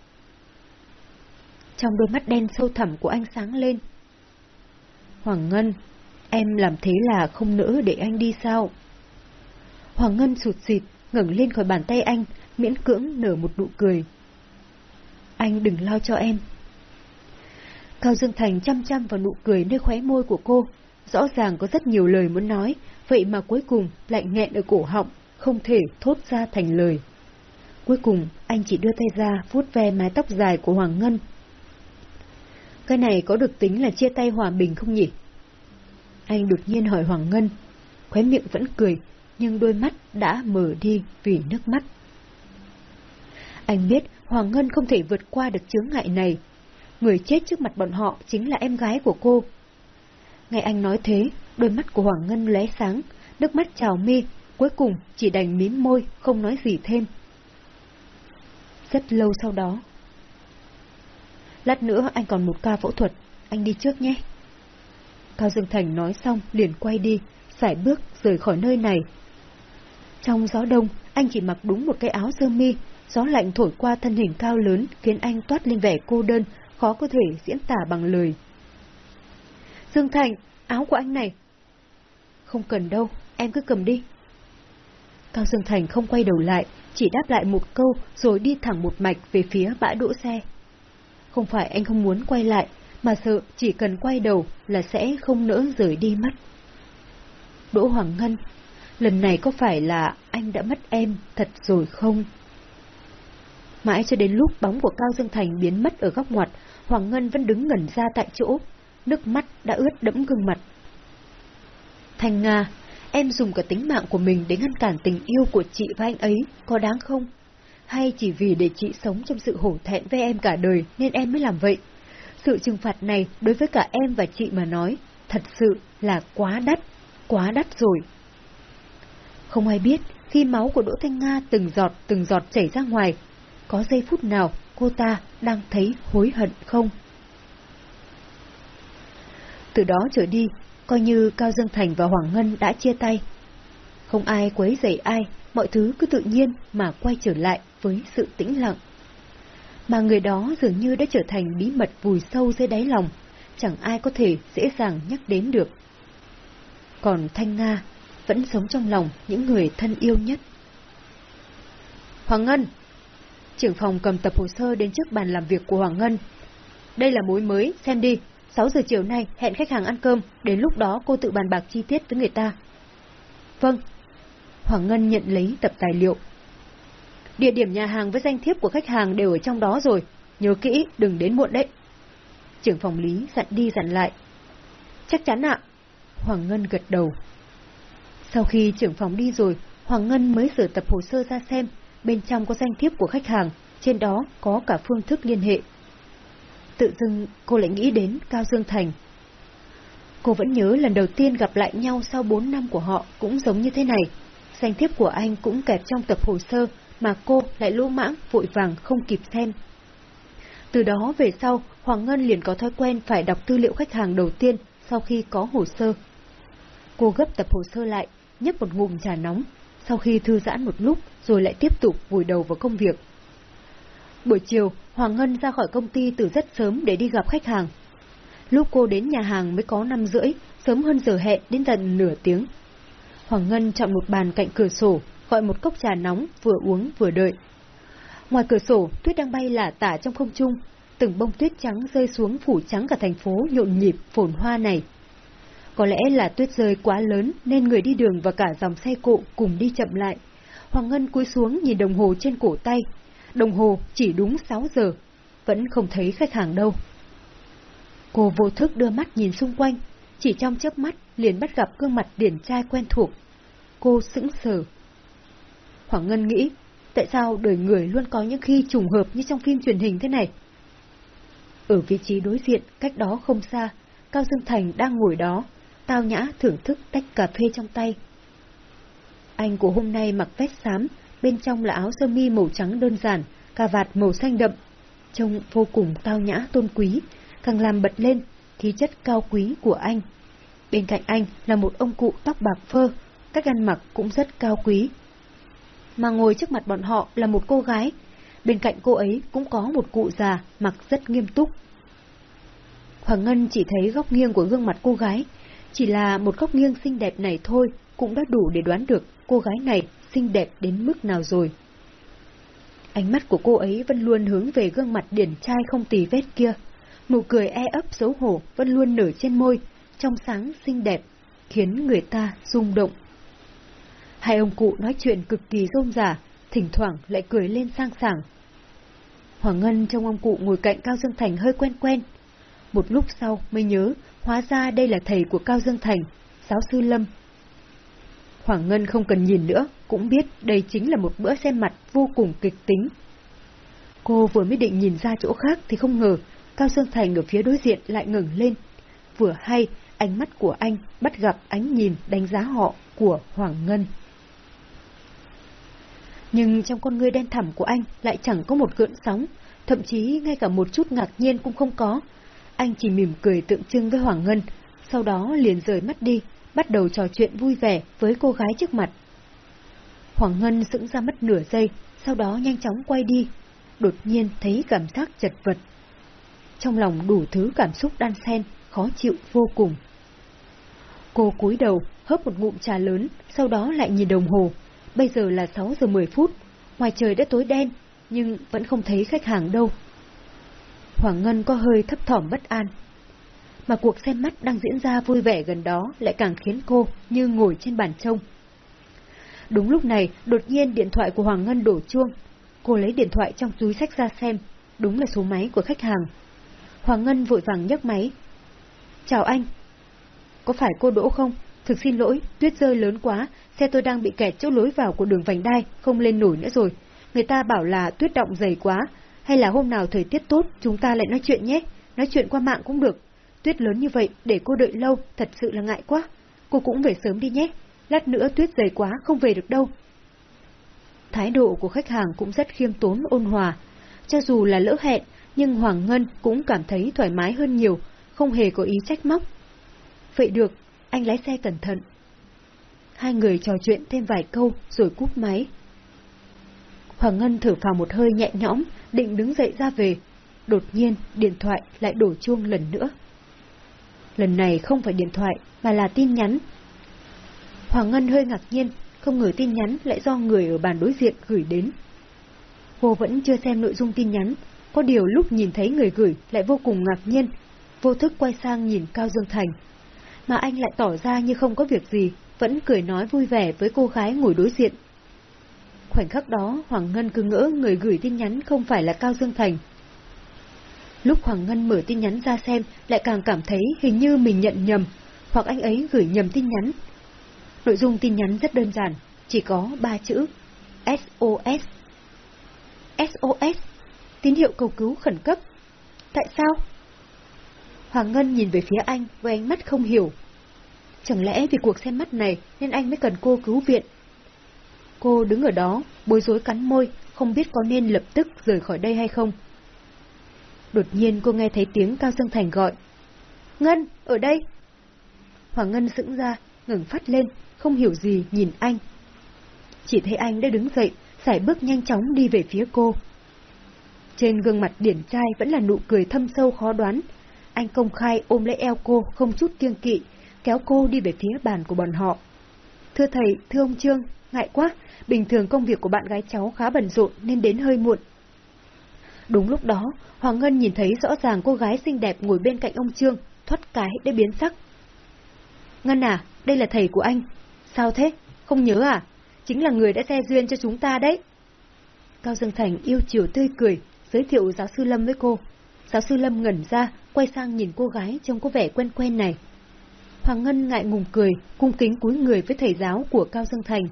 A: Trong đôi mắt đen sâu thẳm của anh sáng lên. Hoàng Ngân, em làm thế là không nỡ để anh đi sao? Hoàng Ngân sụt xịt, ngẩng lên khỏi bàn tay anh, miễn cưỡng nở một nụ cười. Anh đừng lo cho em. Cao Dương Thành chăm chăm vào nụ cười nơi khóe môi của cô, rõ ràng có rất nhiều lời muốn nói, vậy mà cuối cùng lại nghẹn ở cổ họng, không thể thốt ra thành lời. Cuối cùng, anh chỉ đưa tay ra vuốt ve mái tóc dài của Hoàng Ngân. Cái này có được tính là chia tay hòa bình không nhỉ? Anh đột nhiên hỏi Hoàng Ngân, khóe miệng vẫn cười, nhưng đôi mắt đã mở đi vì nước mắt. Anh biết Hoàng Ngân không thể vượt qua được chướng ngại này. Người chết trước mặt bọn họ chính là em gái của cô. Nghe anh nói thế, đôi mắt của Hoàng Ngân lóe sáng, nước mắt trào mi, cuối cùng chỉ đành mím môi, không nói gì thêm. Rất lâu sau đó. Lát nữa anh còn một ca phẫu thuật, anh đi trước nhé. Cao Dương Thành nói xong liền quay đi, sải bước rời khỏi nơi này. Trong gió đông, anh chỉ mặc đúng một cái áo sơ mi, gió lạnh thổi qua thân hình cao lớn khiến anh toát lên vẻ cô đơn, khó có thể diễn tả bằng lời. Dương Thành, áo của anh này. Không cần đâu, em cứ cầm đi. Cao Dương Thành không quay đầu lại, chỉ đáp lại một câu rồi đi thẳng một mạch về phía bãi đỗ xe. Không phải anh không muốn quay lại, mà sợ chỉ cần quay đầu là sẽ không nỡ rời đi mất. Đỗ Hoàng Ngân, lần này có phải là anh đã mất em thật rồi không? Mãi cho đến lúc bóng của Cao Dương Thành biến mất ở góc ngoặt, Hoàng Ngân vẫn đứng ngẩn ra tại chỗ, nước mắt đã ướt đẫm gương mặt. Thành Nga, em dùng cả tính mạng của mình để ngăn cản tình yêu của chị và anh ấy, có đáng không? Hay chỉ vì để chị sống trong sự hổ thẹn với em cả đời nên em mới làm vậy? Sự trừng phạt này đối với cả em và chị mà nói, thật sự là quá đắt, quá đắt rồi. Không ai biết, khi máu của Đỗ Thanh Nga từng giọt từng giọt chảy ra ngoài, có giây phút nào cô ta đang thấy hối hận không? Từ đó trở đi, coi như Cao Dương Thành và Hoàng Ngân đã chia tay. Không ai quấy rầy ai, mọi thứ cứ tự nhiên mà quay trở lại với sự tĩnh lặng. Mà người đó dường như đã trở thành bí mật vùi sâu dưới đáy lòng, chẳng ai có thể dễ dàng nhắc đến được. Còn Thanh Nga vẫn sống trong lòng những người thân yêu nhất. Hoàng Ngân! Trưởng phòng cầm tập hồ sơ đến trước bàn làm việc của Hoàng Ngân. Đây là mối mới, xem đi. 6 giờ chiều nay hẹn khách hàng ăn cơm, đến lúc đó cô tự bàn bạc chi tiết với người ta. Vâng. Hoàng Ngân nhận lấy tập tài liệu. Địa điểm nhà hàng với danh thiếp của khách hàng đều ở trong đó rồi, nhớ kỹ, đừng đến muộn đấy. Trưởng phòng lý dặn đi dặn lại. Chắc chắn ạ. Hoàng Ngân gật đầu. Sau khi trưởng phòng đi rồi, Hoàng Ngân mới sửa tập hồ sơ ra xem, bên trong có danh thiếp của khách hàng, trên đó có cả phương thức liên hệ. Tự dưng cô lại nghĩ đến Cao Dương Thành. Cô vẫn nhớ lần đầu tiên gặp lại nhau sau 4 năm của họ cũng giống như thế này. Danh thiếp của anh cũng kẹp trong tập hồ sơ mà cô lại lỗ mãng vội vàng không kịp xem. Từ đó về sau, Hoàng Ngân liền có thói quen phải đọc tư liệu khách hàng đầu tiên sau khi có hồ sơ. Cô gấp tập hồ sơ lại, nhấp một ngụm trà nóng, sau khi thư giãn một lúc rồi lại tiếp tục vùi đầu vào công việc. Buổi chiều, Hoàng Ngân ra khỏi công ty từ rất sớm để đi gặp khách hàng. Lúc cô đến nhà hàng mới có năm rưỡi, sớm hơn giờ hẹn đến tận nửa tiếng. Hoàng Ngân chọn một bàn cạnh cửa sổ, gọi một cốc trà nóng, vừa uống vừa đợi. Ngoài cửa sổ, tuyết đang bay lả tả trong không trung, từng bông tuyết trắng rơi xuống phủ trắng cả thành phố nhộn nhịp phồn hoa này. Có lẽ là tuyết rơi quá lớn nên người đi đường và cả dòng xe cộ cùng đi chậm lại. Hoàng Ngân cúi xuống nhìn đồng hồ trên cổ tay. Đồng hồ chỉ đúng 6 giờ, vẫn không thấy khách hàng đâu. Cô vô thức đưa mắt nhìn xung quanh, chỉ trong chớp mắt liền bắt gặp gương mặt điển trai quen thuộc. Cô sững sờ. Hoàng Ngân nghĩ, tại sao đời người luôn có những khi trùng hợp như trong phim truyền hình thế này? Ở vị trí đối diện, cách đó không xa, Cao Dương Thành đang ngồi đó, tao nhã thưởng thức tách cà phê trong tay. Anh của hôm nay mặc vest xám, bên trong là áo sơ mi màu trắng đơn giản, cà vạt màu xanh đậm, trông vô cùng tao nhã tôn quý, càng làm bật lên khí chất cao quý của anh. Bên cạnh anh là một ông cụ tóc bạc phơ, cách ăn mặc cũng rất cao quý. Mà ngồi trước mặt bọn họ là một cô gái, bên cạnh cô ấy cũng có một cụ già mặc rất nghiêm túc. Hoàng Ngân chỉ thấy góc nghiêng của gương mặt cô gái, chỉ là một góc nghiêng xinh đẹp này thôi cũng đã đủ để đoán được cô gái này xinh đẹp đến mức nào rồi. Ánh mắt của cô ấy vẫn luôn hướng về gương mặt điển trai không tì vết kia. Nụ cười e ấp xấu hổ vẫn luôn nở trên môi, trong sáng xinh đẹp, khiến người ta rung động. Hai ông cụ nói chuyện cực kỳ rôm rả, thỉnh thoảng lại cười lên sang sảng. Hoàng Ngân trong ông cụ ngồi cạnh Cao Dương Thành hơi quen quen. Một lúc sau mới nhớ, hóa ra đây là thầy của Cao Dương Thành, giáo sư Lâm. Hoàng Ngân không cần nhìn nữa, cũng biết đây chính là một bữa xem mặt vô cùng kịch tính. Cô vừa mới định nhìn ra chỗ khác thì không ngờ, Cao Dương Thành ở phía đối diện lại ngừng lên. Vừa hay, ánh mắt của anh bắt gặp ánh nhìn đánh giá họ của Hoàng Ngân. Nhưng trong con ngươi đen thẳm của anh lại chẳng có một gợn sóng, thậm chí ngay cả một chút ngạc nhiên cũng không có. Anh chỉ mỉm cười tượng trưng với Hoàng Ngân, sau đó liền rời mắt đi, bắt đầu trò chuyện vui vẻ với cô gái trước mặt. Hoàng Ngân sững ra mất nửa giây, sau đó nhanh chóng quay đi, đột nhiên thấy cảm giác chật vật. Trong lòng đủ thứ cảm xúc đan xen, khó chịu vô cùng. Cô cúi đầu, hớp một ngụm trà lớn, sau đó lại nhìn đồng hồ. Bây giờ là 6 giờ 10 phút, ngoài trời đã tối đen, nhưng vẫn không thấy khách hàng đâu. Hoàng Ngân có hơi thấp thỏm bất an. Mà cuộc xem mắt đang diễn ra vui vẻ gần đó lại càng khiến cô như ngồi trên bàn trông. Đúng lúc này, đột nhiên điện thoại của Hoàng Ngân đổ chuông. Cô lấy điện thoại trong túi sách ra xem, đúng là số máy của khách hàng. Hoàng Ngân vội vàng nhấc máy. Chào anh. Có phải cô Đỗ không? Thực xin lỗi, tuyết rơi lớn quá, xe tôi đang bị kẹt chỗ lối vào của đường vành đai, không lên nổi nữa rồi. Người ta bảo là tuyết động dày quá, hay là hôm nào thời tiết tốt chúng ta lại nói chuyện nhé, nói chuyện qua mạng cũng được. Tuyết lớn như vậy, để cô đợi lâu, thật sự là ngại quá. Cô cũng về sớm đi nhé, lát nữa tuyết dày quá, không về được đâu. Thái độ của khách hàng cũng rất khiêm tốn ôn hòa. Cho dù là lỡ hẹn, nhưng Hoàng Ngân cũng cảm thấy thoải mái hơn nhiều, không hề có ý trách móc. Vậy được, anh lái xe cẩn thận. Hai người trò chuyện thêm vài câu rồi cúp máy. Hoàng Ngân thở phào một hơi nhẹ nhõm, định đứng dậy ra về. Đột nhiên, điện thoại lại đổ chuông lần nữa. Lần này không phải điện thoại, mà là tin nhắn. Hoàng Ngân hơi ngạc nhiên, không ngờ tin nhắn lại do người ở bàn đối diện gửi đến. Cô vẫn chưa xem nội dung tin nhắn, có điều lúc nhìn thấy người gửi lại vô cùng ngạc nhiên, vô thức quay sang nhìn Cao Dương Thành. Mà anh lại tỏ ra như không có việc gì, vẫn cười nói vui vẻ với cô gái ngồi đối diện. Khoảnh khắc đó, Hoàng Ngân cứ ngỡ người gửi tin nhắn không phải là Cao Dương Thành. Lúc Hoàng Ngân mở tin nhắn ra xem, lại càng cảm thấy hình như mình nhận nhầm, hoặc anh ấy gửi nhầm tin nhắn. Nội dung tin nhắn rất đơn giản, chỉ có ba chữ SOS. SOS, tín hiệu cầu cứu khẩn cấp. Tại sao? Hoàng Ngân nhìn về phía anh với ánh mắt không hiểu. Chẳng lẽ vì cuộc xem mắt này nên anh mới cần cô cứu viện? Cô đứng ở đó, bối rối cắn môi, không biết có nên lập tức rời khỏi đây hay không. Đột nhiên cô nghe thấy tiếng Cao Dương Thành gọi. Ngân, ở đây! Hoàng Ngân sững ra, ngừng phát lên, không hiểu gì nhìn anh. Chỉ thấy anh đã đứng dậy, sải bước nhanh chóng đi về phía cô. Trên gương mặt điển trai vẫn là nụ cười thâm sâu khó đoán. Anh công khai ôm lấy eo cô không chút kiêng kỵ, kéo cô đi về phía bàn của bọn họ. Thưa thầy, thưa ông Trương, ngại quá, bình thường công việc của bạn gái cháu khá bận rộn nên đến hơi muộn. Đúng lúc đó, Hoàng Ngân nhìn thấy rõ ràng cô gái xinh đẹp ngồi bên cạnh ông Trương, thoát cái để biến sắc. Ngân à, đây là thầy của anh. Sao thế? Không nhớ à? Chính là người đã xe duyên cho chúng ta đấy. Cao Dương Thành yêu chiều tươi cười, giới thiệu giáo sư Lâm với cô. Giáo sư Lâm ngẩn ra, quay sang nhìn cô gái trông có vẻ quen quen này. Hoàng Ngân ngại ngùng cười, cung kính cúi người với thầy giáo của Cao Dương Thành.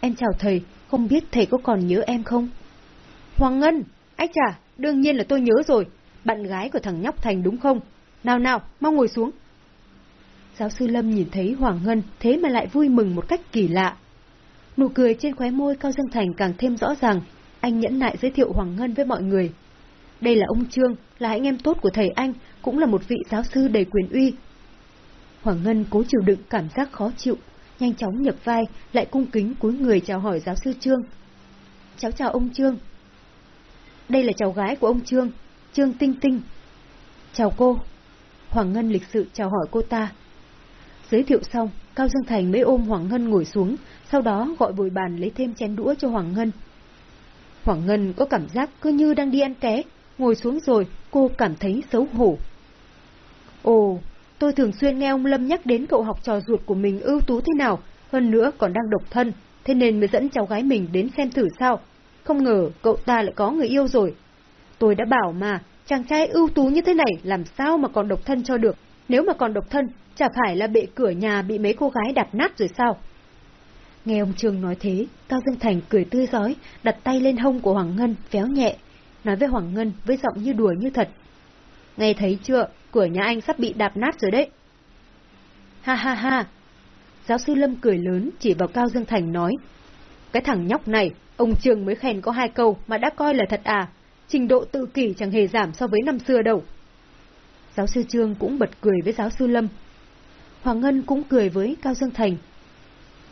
A: Em chào thầy, không biết thầy có còn nhớ em không? Hoàng Ngân, ách chà, đương nhiên là tôi nhớ rồi, bạn gái của thằng nhóc Thành đúng không? Nào nào, mau ngồi xuống. Giáo sư Lâm nhìn thấy Hoàng Ngân thế mà lại vui mừng một cách kỳ lạ. Nụ cười trên khóe môi Cao Dương Thành càng thêm rõ ràng, anh nhẫn nại giới thiệu Hoàng Ngân với mọi người. đây là ông Trương, là anh em tốt của thầy anh, cũng là một vị giáo sư đầy quyền uy. Hoàng Ngân cố chịu đựng cảm giác khó chịu, nhanh chóng nhập vai, lại cung kính cúi người chào hỏi giáo sư Trương. Cháu chào ông Trương. Đây là cháu gái của ông Trương, Trương Tinh Tinh. Chào cô. Hoàng Ngân lịch sự chào hỏi cô ta. Giới thiệu xong, Cao Dương Thành mới ôm Hoàng Ngân ngồi xuống, sau đó gọi bồi bàn lấy thêm chén đũa cho Hoàng Ngân. Hoàng Ngân có cảm giác cứ như đang đi ăn ké, ngồi xuống rồi, cô cảm thấy xấu hổ. Ồ, tôi thường xuyên nghe ông Lâm nhắc đến cậu học trò ruột của mình ưu tú thế nào, hơn nữa còn đang độc thân, thế nên mới dẫn cháu gái mình đến xem thử sao. Không ngờ cậu ta lại có người yêu rồi. Tôi đã bảo mà, chàng trai ưu tú như thế này làm sao mà còn độc thân cho được. Nếu mà còn độc thân, chả phải là bệ cửa nhà bị mấy cô gái đạp nát rồi sao? Nghe ông Trương nói thế, Cao Dương Thành cười tươi giói, đặt tay lên hông của Hoàng Ngân, véo nhẹ, nói với Hoàng Ngân với giọng như đùa như thật. Nghe thấy chưa, cửa nhà anh sắp bị đạp nát rồi đấy. Ha ha ha! Giáo sư Lâm cười lớn chỉ vào Cao Dương Thành nói. Cái thằng nhóc này, ông trường mới khen có hai câu mà đã coi là thật à, trình độ tự kỷ chẳng hề giảm so với năm xưa đâu. Giáo sư Trương cũng bật cười với giáo sư Lâm. Hoàng Ngân cũng cười với Cao Dương Thành.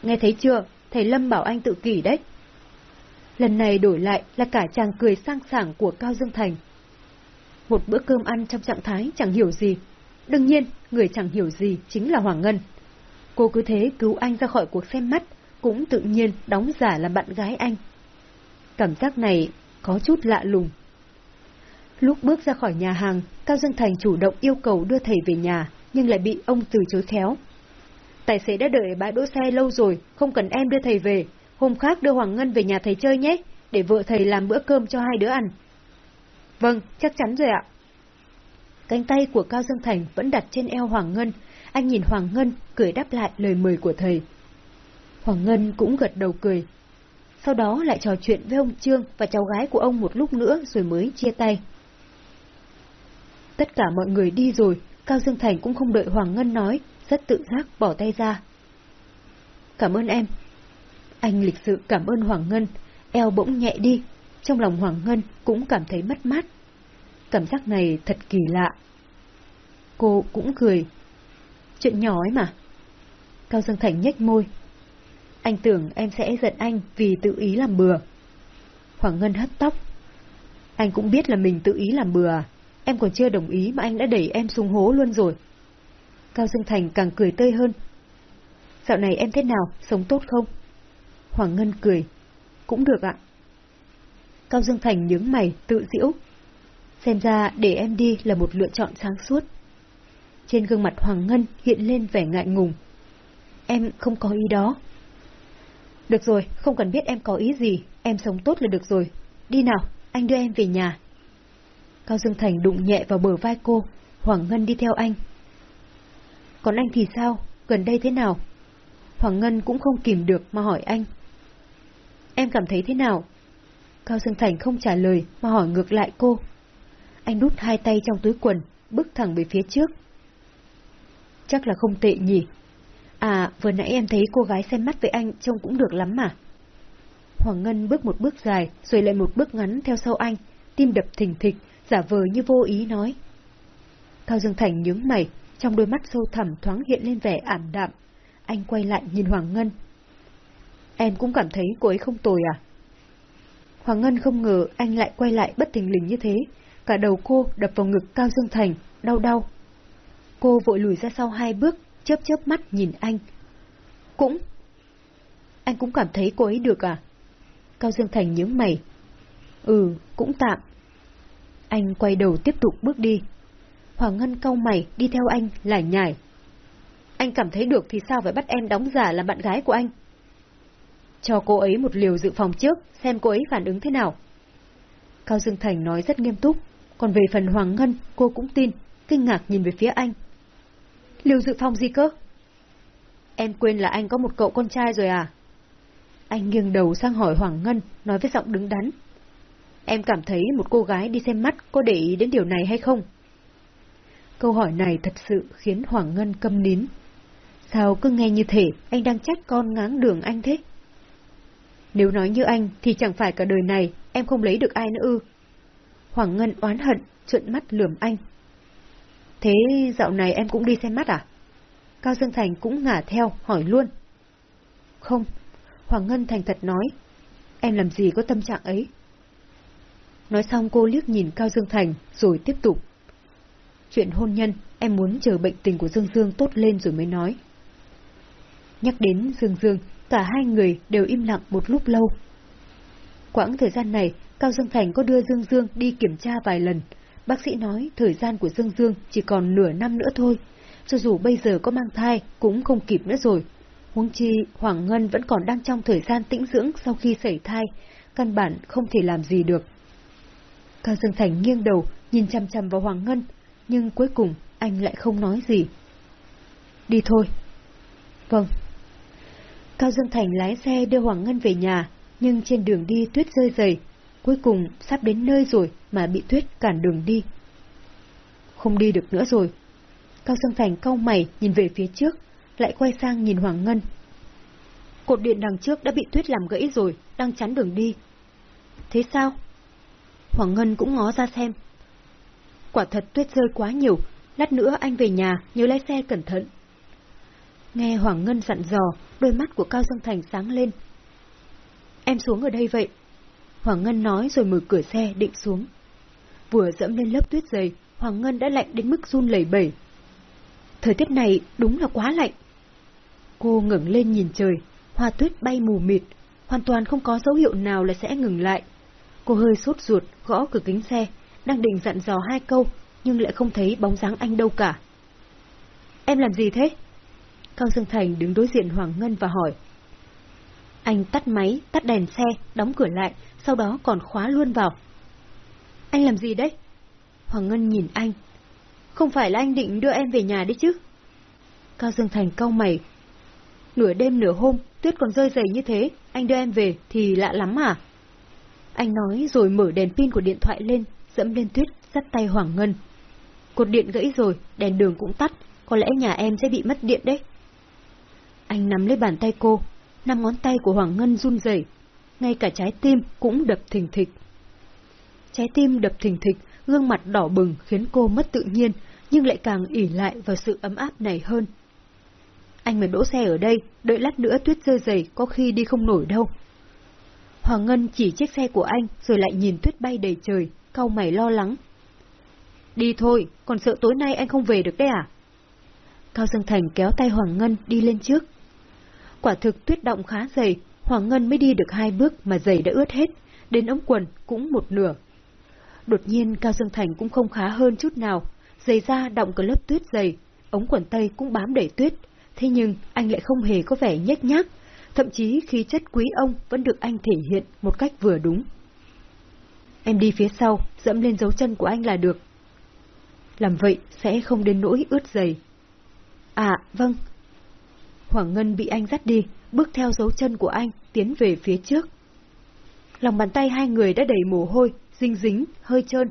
A: Nghe thấy chưa, thầy Lâm bảo anh tự kỷ đấy. Lần này đổi lại là cả chàng cười sang sảng của Cao Dương Thành. Một bữa cơm ăn trong trạng thái chẳng hiểu gì. Đương nhiên, người chẳng hiểu gì chính là Hoàng Ngân. Cô cứ thế cứu anh ra khỏi cuộc xem mắt, cũng tự nhiên đóng giả là bạn gái anh. Cảm giác này có chút lạ lùng. Lúc bước ra khỏi nhà hàng, Cao Dương Thành chủ động yêu cầu đưa thầy về nhà, nhưng lại bị ông từ chối khéo. Tài xế đã đợi bãi đỗ xe lâu rồi, không cần em đưa thầy về. Hôm khác đưa Hoàng Ngân về nhà thầy chơi nhé, để vợ thầy làm bữa cơm cho hai đứa ăn. Vâng, chắc chắn rồi ạ. Cánh tay của Cao Dương Thành vẫn đặt trên eo Hoàng Ngân, anh nhìn Hoàng Ngân cười đáp lại lời mời của thầy. Hoàng Ngân cũng gật đầu cười. Sau đó lại trò chuyện với ông Trương và cháu gái của ông một lúc nữa rồi mới chia tay. Tất cả mọi người đi rồi, Cao Dương Thành cũng không đợi Hoàng Ngân nói, rất tự giác bỏ tay ra. Cảm ơn em. Anh lịch sự cảm ơn Hoàng Ngân, eo bỗng nhẹ đi, trong lòng Hoàng Ngân cũng cảm thấy mất mát. Cảm giác này thật kỳ lạ. Cô cũng cười. Chuyện nhỏ ấy mà. Cao Dương Thành nhếch môi. Anh tưởng em sẽ giận anh vì tự ý làm bừa. Hoàng Ngân hất tóc. Anh cũng biết là mình tự ý làm bừa à? Em còn chưa đồng ý mà anh đã đẩy em xuống hố luôn rồi. Cao Dương Thành càng cười tươi hơn. Dạo này em thế nào, sống tốt không? Hoàng Ngân cười. Cũng được ạ. Cao Dương Thành nhướng mày, tự diễu. Xem ra để em đi là một lựa chọn sáng suốt. Trên gương mặt Hoàng Ngân hiện lên vẻ ngại ngùng. Em không có ý đó. Được rồi, không cần biết em có ý gì, em sống tốt là được rồi. Đi nào, anh đưa em về nhà. Cao Dương Thành đụng nhẹ vào bờ vai cô, Hoàng Ngân đi theo anh. Còn anh thì sao? Gần đây thế nào? Hoàng Ngân cũng không kìm được mà hỏi anh. Em cảm thấy thế nào? Cao Dương Thành không trả lời mà hỏi ngược lại cô. Anh đút hai tay trong túi quần, bước thẳng về phía trước. Chắc là không tệ nhỉ. À, vừa nãy em thấy cô gái xem mắt với anh trông cũng được lắm mà. Hoàng Ngân bước một bước dài, rồi lại một bước ngắn theo sau anh, tim đập thình thịch, giả vờ như vô ý nói. Cao Dương Thành nhướng mày, trong đôi mắt sâu thẳm thoáng hiện lên vẻ ảm đạm. Anh quay lại nhìn Hoàng Ngân. Em cũng cảm thấy cô ấy không tồi à? Hoàng Ngân không ngờ anh lại quay lại bất tình lình như thế, cả đầu cô đập vào ngực Cao Dương Thành, đau đau. Cô vội lùi ra sau hai bước, chớp chớp mắt nhìn anh. Cũng... Anh cũng cảm thấy cô ấy được à? Cao Dương Thành nhướng mày. Ừ, cũng tạm. Anh quay đầu tiếp tục bước đi. Hoàng Ngân cau mày đi theo anh lải nhải. Anh cảm thấy được thì sao phải bắt em đóng giả là bạn gái của anh? Cho cô ấy một liều dự phòng trước, xem cô ấy phản ứng thế nào. Cao Dương Thành nói rất nghiêm túc, còn về phần Hoàng Ngân, cô cũng tin, kinh ngạc nhìn về phía anh. Lưu dự phòng gì cơ? Em quên là anh có một cậu con trai rồi à? Anh nghiêng đầu sang hỏi Hoàng Ngân, nói với giọng đứng đắn. Em cảm thấy một cô gái đi xem mắt có để ý đến điều này hay không? Câu hỏi này thật sự khiến Hoàng Ngân câm nín. Sao cứ nghe như thể anh đang trách con ngáng đường anh thế? Nếu nói như anh thì chẳng phải cả đời này em không lấy được ai nữa ư. Hoàng Ngân oán hận, trợn mắt lườm anh. Thế dạo này em cũng đi xem mắt à? Cao Dương Thành cũng ngả theo, hỏi luôn. Không, Hoàng Ngân thành thật nói. Em làm gì có tâm trạng ấy? Nói xong cô liếc nhìn Cao Dương Thành, rồi tiếp tục. Chuyện hôn nhân, em muốn chờ bệnh tình của Dương Dương tốt lên rồi mới nói. Nhắc đến Dương Dương, cả hai người đều im lặng một lúc lâu. Quãng thời gian này, Cao Dương Thành có đưa Dương Dương đi kiểm tra vài lần. Bác sĩ nói thời gian của Dương Dương chỉ còn nửa năm nữa thôi. Cho dù bây giờ có mang thai, cũng không kịp nữa rồi. Huống chi, Hoàng Ngân vẫn còn đang trong thời gian tĩnh dưỡng sau khi xảy thai, căn bản không thể làm gì được. Cao Dương Thành nghiêng đầu, nhìn chăm chăm vào Hoàng Ngân, nhưng cuối cùng anh lại không nói gì. Đi thôi. Vâng. Cao Dương Thành lái xe đưa Hoàng Ngân về nhà, nhưng trên đường đi tuyết rơi dày, cuối cùng sắp đến nơi rồi mà bị tuyết cản đường đi. Không đi được nữa rồi. Cao Dương Thành cau mày nhìn về phía trước, lại quay sang nhìn Hoàng Ngân. Cột điện đằng trước đã bị tuyết làm gãy rồi, đang chắn đường đi. Thế sao? Hoàng Ngân cũng ngó ra xem. Quả thật tuyết rơi quá nhiều, lát nữa anh về nhà nhớ lái xe cẩn thận. Nghe Hoàng Ngân dặn dò, đôi mắt của Cao Dương Thành sáng lên. Em xuống ở đây vậy. Hoàng Ngân nói rồi mở cửa xe định xuống. Vừa dẫm lên lớp tuyết dày, Hoàng Ngân đã lạnh đến mức run lẩy bẩy. Thời tiết này đúng là quá lạnh. Cô ngẩng lên nhìn trời, hoa tuyết bay mù mịt, hoàn toàn không có dấu hiệu nào là sẽ ngừng lại. Cô hơi sốt ruột, gõ cửa kính xe, đang định dặn dò hai câu, nhưng lại không thấy bóng dáng anh đâu cả. Em làm gì thế? Cao Dương Thành đứng đối diện Hoàng Ngân và hỏi. Anh tắt máy, tắt đèn xe, đóng cửa lại, sau đó còn khóa luôn vào. Anh làm gì đấy? Hoàng Ngân nhìn anh. Không phải là anh định đưa em về nhà đấy chứ? Cao Dương Thành cau mày. Nửa đêm nửa hôm, tuyết còn rơi dày như thế, anh đưa em về thì lạ lắm à? Anh nói rồi mở đèn pin của điện thoại lên, dẫm lên tuyết, dắt tay Hoàng Ngân. Cột điện gãy rồi, đèn đường cũng tắt, có lẽ nhà em sẽ bị mất điện đấy. Anh nắm lấy bàn tay cô, năm ngón tay của Hoàng Ngân run rẩy, ngay cả trái tim cũng đập thình thịch. Trái tim đập thình thịch, gương mặt đỏ bừng khiến cô mất tự nhiên, nhưng lại càng ỉ lại vào sự ấm áp này hơn. Anh mà đỗ xe ở đây, đợi lát nữa tuyết rơi dày có khi đi không nổi đâu. Hoàng Ngân chỉ chiếc xe của anh rồi lại nhìn tuyết bay đầy trời, cau mày lo lắng. Đi thôi, còn sợ tối nay anh không về được đấy à? Cao Dương Thành kéo tay Hoàng Ngân đi lên trước. Quả thực tuyết động khá dày, Hoàng Ngân mới đi được hai bước mà giày đã ướt hết, đến ống quần cũng một nửa. Đột nhiên Cao Dương Thành cũng không khá hơn chút nào, giày da động cả lớp tuyết dày, ống quần tây cũng bám đầy tuyết, thế nhưng anh lại không hề có vẻ nhếch nhác, thậm chí khí chất quý ông vẫn được anh thể hiện một cách vừa đúng. Em đi phía sau, dẫm lên dấu chân của anh là được. Làm vậy sẽ không đến nỗi ướt giày. À, vâng. Hoàng Ngân bị anh dắt đi, bước theo dấu chân của anh, tiến về phía trước. Lòng bàn tay hai người đã đầy mồ hôi, dinh dính, hơi trơn,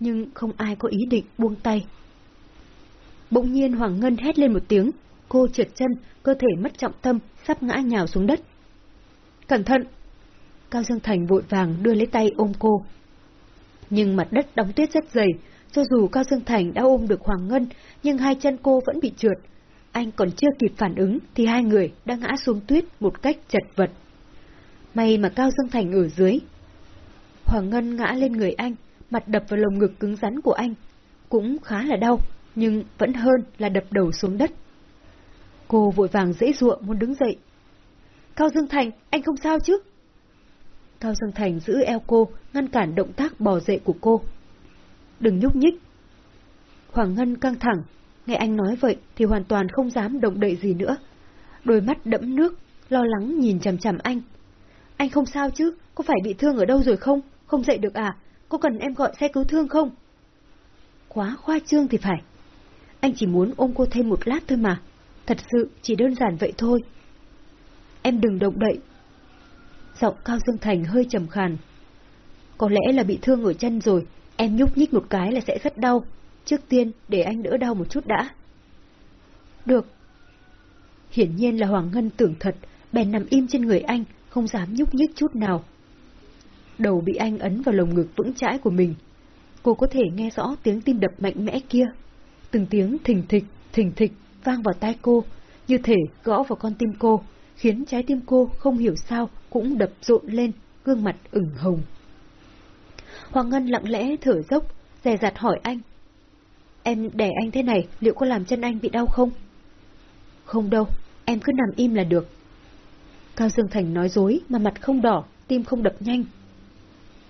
A: nhưng không ai có ý định buông tay. Bỗng nhiên Hoàng Ngân hét lên một tiếng, cô trượt chân, cơ thể mất trọng tâm, sắp ngã nhào xuống đất. Cẩn thận! Cao Dương Thành vội vàng đưa lấy tay ôm cô. Nhưng mặt đất đóng tuyết rất dày, cho dù Cao Dương Thành đã ôm được Hoàng Ngân, nhưng hai chân cô vẫn bị trượt. Anh còn chưa kịp phản ứng thì hai người đã ngã xuống tuyết một cách chật vật. May mà Cao Dương Thành ở dưới. Hoàng Ngân ngã lên người anh, mặt đập vào lồng ngực cứng rắn của anh. Cũng khá là đau, nhưng vẫn hơn là đập đầu xuống đất. Cô vội vàng dễ dụa muốn đứng dậy. Cao Dương Thành, anh không sao chứ? Cao Dương Thành giữ eo cô, ngăn cản động tác bò dậy của cô. Đừng nhúc nhích. Hoàng Ngân căng thẳng, nghe anh nói vậy thì hoàn toàn không dám động đậy gì nữa. Đôi mắt đẫm nước, lo lắng nhìn chằm chằm anh. Anh không sao chứ, có phải bị thương ở đâu rồi không? Không dậy được à? Có cần em gọi xe cứu thương không? Quá khoa trương thì phải. Anh chỉ muốn ôm cô thêm một lát thôi mà. Thật sự chỉ đơn giản vậy thôi. Em đừng động đậy. Giọng Cao Dương Thành hơi trầm khàn. Có lẽ là bị thương ở chân rồi, em nhúc nhích một cái là sẽ rất đau. Trước tiên để anh đỡ đau một chút đã. Được. Hiển nhiên là Hoàng Ngân tưởng thật, bèn nằm im trên người anh, không dám nhúc nhích chút nào. Đầu bị anh ấn vào lồng ngực vững chãi của mình. cô có thể nghe rõ tiếng tim đập mạnh mẽ kia. Từng tiếng thình thịch, thình thịch vang vào tai cô, như thể gõ vào con tim cô, khiến trái tim cô không hiểu sao cũng đập rộn lên, gương mặt ửng hồng. Hoàng Ngân lặng lẽ thở dốc, dè dặt hỏi anh. Em đè anh thế này, liệu có làm chân anh bị đau không? Không đâu, em cứ nằm im là được. Cao Dương Thành nói dối mà mặt không đỏ, tim không đập nhanh.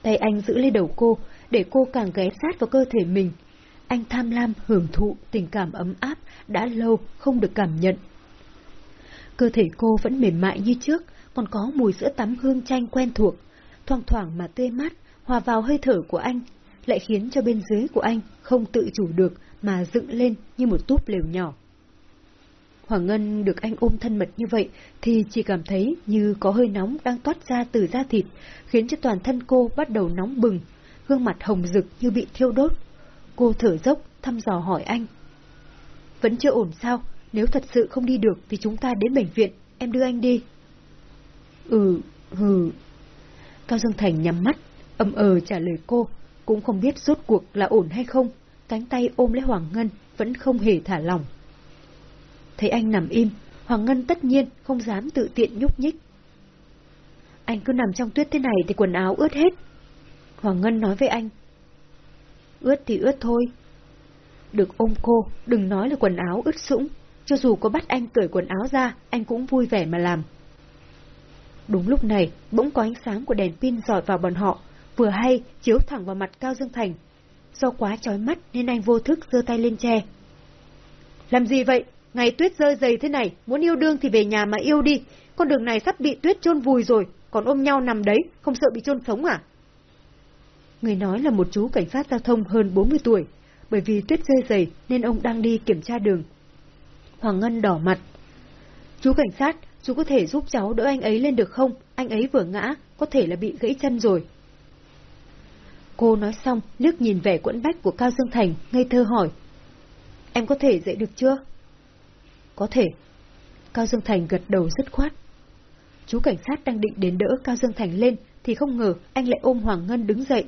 A: Tay anh giữ lấy đầu cô, để cô càng ghé sát vào cơ thể mình. Anh tham lam hưởng thụ tình cảm ấm áp đã lâu không được cảm nhận. Cơ thể cô vẫn mềm mại như trước, còn có mùi sữa tắm hương chanh quen thuộc, thoang thoảng mà tươi mát, hòa vào hơi thở của anh, lại khiến cho bên dưới của anh không tự chủ được mà dựng lên như một túp lều nhỏ. Hoàng Ngân được anh ôm thân mật như vậy thì chỉ cảm thấy như có hơi nóng đang toát ra từ da thịt, khiến cho toàn thân cô bắt đầu nóng bừng, gương mặt hồng rực như bị thiêu đốt. Cô thở dốc, thăm dò hỏi anh. Vẫn chưa ổn sao? Nếu thật sự không đi được thì chúng ta đến bệnh viện, em đưa anh đi. Ừ, hừ. Cao Dương Thành nhắm mắt, âm ờ trả lời cô, cũng không biết rốt cuộc là ổn hay không, cánh tay ôm lấy Hoàng Ngân vẫn không hề thả lỏng. Thấy anh nằm im, Hoàng Ngân tất nhiên không dám tự tiện nhúc nhích. Anh cứ nằm trong tuyết thế này thì quần áo ướt hết. Hoàng Ngân nói với anh. Ướt thì ướt thôi. Được ôm cô, đừng nói là quần áo ướt sũng. Cho dù có bắt anh cởi quần áo ra, anh cũng vui vẻ mà làm. Đúng lúc này, bỗng có ánh sáng của đèn pin dọi vào bọn họ, vừa hay chiếu thẳng vào mặt Cao Dương Thành. Do quá chói mắt nên anh vô thức giơ tay lên che. Làm gì vậy? Ngày tuyết rơi dày thế này, muốn yêu đương thì về nhà mà yêu đi. Con đường này sắp bị tuyết chôn vùi rồi, còn ôm nhau nằm đấy, không sợ bị chôn sống à? Người nói là một chú cảnh sát giao thông hơn 40 tuổi, bởi vì tuyết rơi dày nên ông đang đi kiểm tra đường. Hoàng Ngân đỏ mặt. Chú cảnh sát, chú có thể giúp cháu đỡ anh ấy lên được không? Anh ấy vừa ngã, có thể là bị gãy chân rồi. Cô nói xong, liếc nhìn vẻ quẫn bách của Cao Dương Thành, ngây thơ hỏi. Em có thể dậy được chưa? Có thể. Cao Dương Thành gật đầu dứt khoát. Chú cảnh sát đang định đến đỡ Cao Dương Thành lên, thì không ngờ anh lại ôm Hoàng Ngân đứng dậy.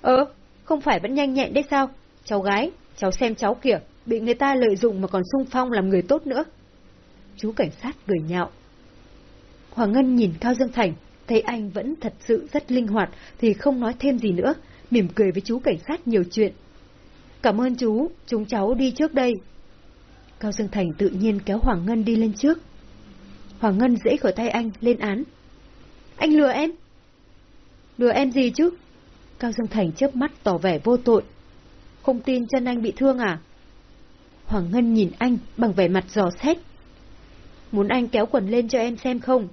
A: Ơ, không phải vẫn nhanh nhẹn đấy sao? Cháu gái, cháu xem cháu kìa, bị người ta lợi dụng mà còn sung phong làm người tốt nữa. Chú cảnh sát cười nhạo. Hoàng Ngân nhìn Cao Dương Thành, thấy anh vẫn thật sự rất linh hoạt thì không nói thêm gì nữa, mỉm cười với chú cảnh sát nhiều chuyện. Cảm ơn chú, chúng cháu đi trước đây. Cao Dương Thành tự nhiên kéo Hoàng Ngân đi lên trước. Hoàng Ngân dễ khỏi tay anh, lên án. Anh lừa em? Lừa em gì chứ? Cao Dương Thành chớp mắt tỏ vẻ vô tội. Không tin chân anh bị thương à? Hoàng Ngân nhìn anh bằng vẻ mặt giò xét. Muốn anh kéo quần lên cho em xem không?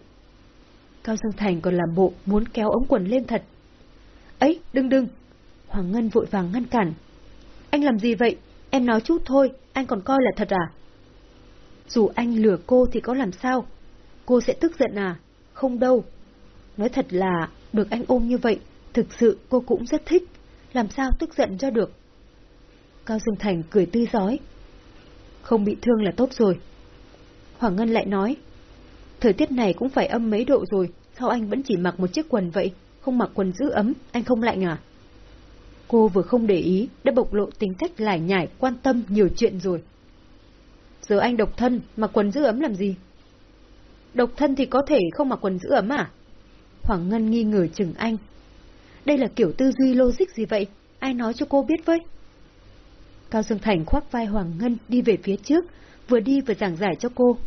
A: Cao Dương Thành còn làm bộ muốn kéo ống quần lên thật. Ấy, đừng đừng! Hoàng Ngân vội vàng ngăn cản. Anh làm gì vậy? Em nói chút thôi, anh còn coi là thật à? Dù anh lừa cô thì có làm sao? Cô sẽ tức giận à? Không đâu. Nói thật là, được anh ôm như vậy, thực sự cô cũng rất thích. Làm sao tức giận cho được? Cao Dương Thành cười tươi giói. Không bị thương là tốt rồi. Hoàng Ngân lại nói. Thời tiết này cũng phải âm mấy độ rồi, sao anh vẫn chỉ mặc một chiếc quần vậy? Không mặc quần giữ ấm, anh không lạnh à? Cô vừa không để ý, đã bộc lộ tính cách lải nhải, quan tâm nhiều chuyện rồi. Giờ anh độc thân, mặc quần giữ ấm làm gì? Độc thân thì có thể không mặc quần giữ ấm à? Hoàng Ngân nghi ngờ chừng anh. Đây là kiểu tư duy logic gì vậy? Ai nói cho cô biết với? Cao Dương Thành khoác vai Hoàng Ngân đi về phía trước, vừa đi vừa giảng giải cho cô.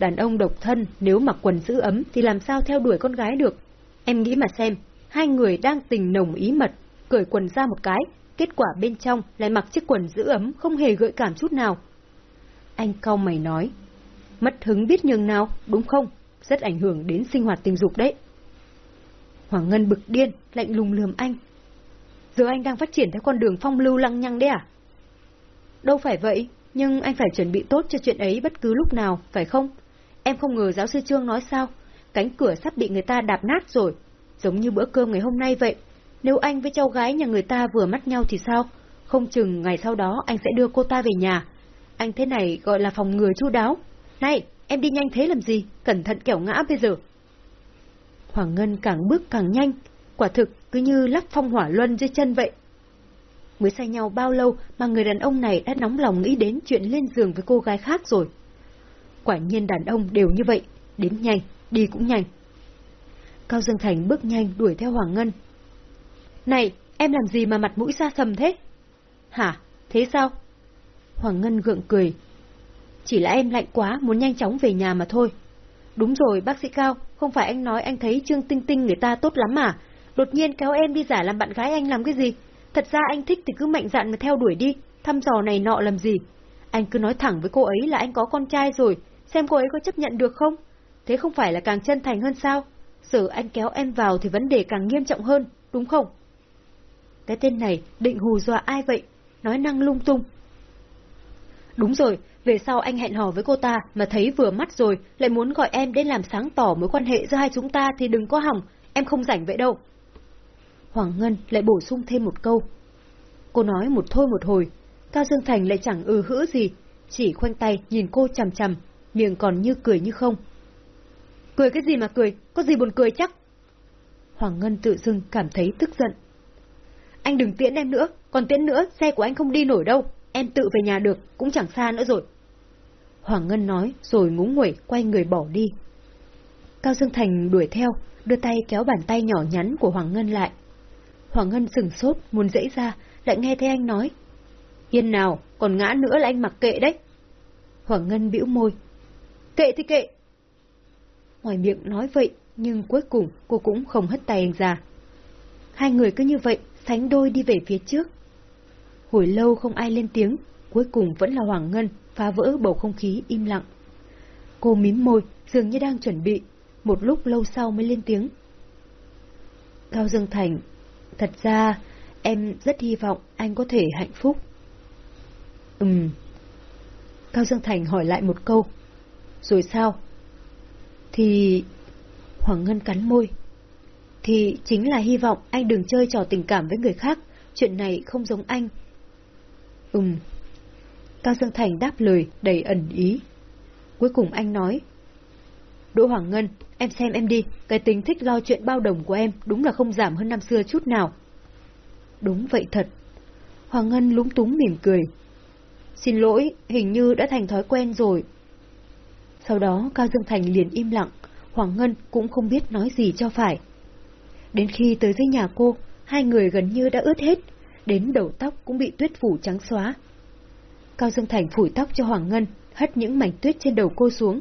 A: Đàn ông độc thân nếu mặc quần giữ ấm thì làm sao theo đuổi con gái được? Em nghĩ mà xem, hai người đang tình nồng ý mật, cởi quần ra một cái, kết quả bên trong lại mặc chiếc quần giữ ấm không hề gợi cảm chút nào. Anh cau mày nói, mất hứng biết nhường nào, đúng không? Rất ảnh hưởng đến sinh hoạt tình dục đấy. Hoàng Ngân bực điên, lạnh lùng lườm anh. Giờ anh đang phát triển theo con đường phong lưu lăng nhăng đấy à? Đâu phải vậy, nhưng anh phải chuẩn bị tốt cho chuyện ấy bất cứ lúc nào, phải không? Em không ngờ giáo sư Trương nói sao, cánh cửa sắp bị người ta đạp nát rồi, giống như bữa cơm ngày hôm nay vậy. Nếu anh với cháu gái nhà người ta vừa mắt nhau thì sao? Không chừng ngày sau đó anh sẽ đưa cô ta về nhà. Anh thế này gọi là phòng ngừa chu đáo. Này, em đi nhanh thế làm gì? Cẩn thận kẻo ngã bây giờ. Hoàng Ngân càng bước càng nhanh, quả thực cứ như lắp phong hỏa luân dưới chân vậy. mới say nhau bao lâu mà người đàn ông này đã nóng lòng nghĩ đến chuyện lên giường với cô gái khác rồi. Quả nhiên đàn ông đều như vậy, đến nhanh, đi cũng nhanh. Cao Dương Thành bước nhanh đuổi theo Hoàng Ngân. Này, em làm gì mà mặt mũi xa sầm thế? Hả, thế sao? Hoàng Ngân gượng cười. Chỉ là em lạnh quá, muốn nhanh chóng về nhà mà thôi. Đúng rồi, bác sĩ Cao, không phải anh nói anh thấy Trương Tinh Tinh người ta tốt lắm mà. Đột nhiên kéo em đi giả làm bạn gái anh làm cái gì? Thật ra anh thích thì cứ mạnh dạn mà theo đuổi đi, thăm dò này nọ làm gì? Anh cứ nói thẳng với cô ấy là anh có con trai rồi, xem cô ấy có chấp nhận được không? Thế không phải là càng chân thành hơn sao? Giờ anh kéo em vào thì vấn đề càng nghiêm trọng hơn, đúng không? Cái tên này định hù dọa ai vậy? Nói năng lung tung. Đúng rồi, về sau anh hẹn hò với cô ta mà thấy vừa mắt rồi, lại muốn gọi em đến làm sáng tỏ mối quan hệ giữa hai chúng ta thì đừng có hỏng, em không rảnh vậy đâu. Hoàng Ngân lại bổ sung thêm một câu. Cô nói một thôi một hồi, Cao Dương Thành lại chẳng ừ hữ gì, chỉ khoanh tay nhìn cô chằm chằm, miệng còn như cười như không. Cười cái gì mà cười, có gì buồn cười chắc? Hoàng Ngân tự dưng cảm thấy tức giận. Anh đừng tiễn em nữa, còn tiễn nữa xe của anh không đi nổi đâu, em tự về nhà được, cũng chẳng xa nữa rồi. Hoàng Ngân nói rồi ngúng nguẩy quay người bỏ đi. Cao Dương Thành đuổi theo, đưa tay kéo bàn tay nhỏ nhắn của Hoàng Ngân lại. Hoàng Ngân sừng sốt, muốn dãy ra, lại nghe thấy anh nói. Yên nào, còn ngã nữa là anh mặc kệ đấy. Hoàng Ngân bĩu môi. Kệ thì kệ. Ngoài miệng nói vậy, nhưng cuối cùng cô cũng không hất tay anh ra. Hai người cứ như vậy, sánh đôi đi về phía trước. Hồi lâu không ai lên tiếng, cuối cùng vẫn là Hoàng Ngân phá vỡ bầu không khí im lặng. Cô mím môi, dường như đang chuẩn bị, một lúc lâu sau mới lên tiếng. Cao Dương Thành, thật ra em rất hy vọng anh có thể hạnh phúc. Ừm. Cao Dương Thành hỏi lại một câu. Rồi sao? Thì... Hoàng Ngân cắn môi. Thì chính là hy vọng anh đừng chơi trò tình cảm với người khác, chuyện này không giống anh. Ừm. Cao Dương Thành đáp lời đầy ẩn ý. Cuối cùng anh nói. Đỗ Hoàng Ngân, em xem em đi, cái tính thích lo chuyện bao đồng của em đúng là không giảm hơn năm xưa chút nào. Đúng vậy thật. Hoàng Ngân lúng túng mỉm cười. Xin lỗi, hình như đã thành thói quen rồi. Sau đó Cao Dương Thành liền im lặng, Hoàng Ngân cũng không biết nói gì cho phải. Đến khi tới dưới nhà cô, hai người gần như đã ướt hết, đến đầu tóc cũng bị tuyết phủ trắng xóa. Cao Dương Thành phủi tóc cho Hoàng Ngân, hất những mảnh tuyết trên đầu cô xuống.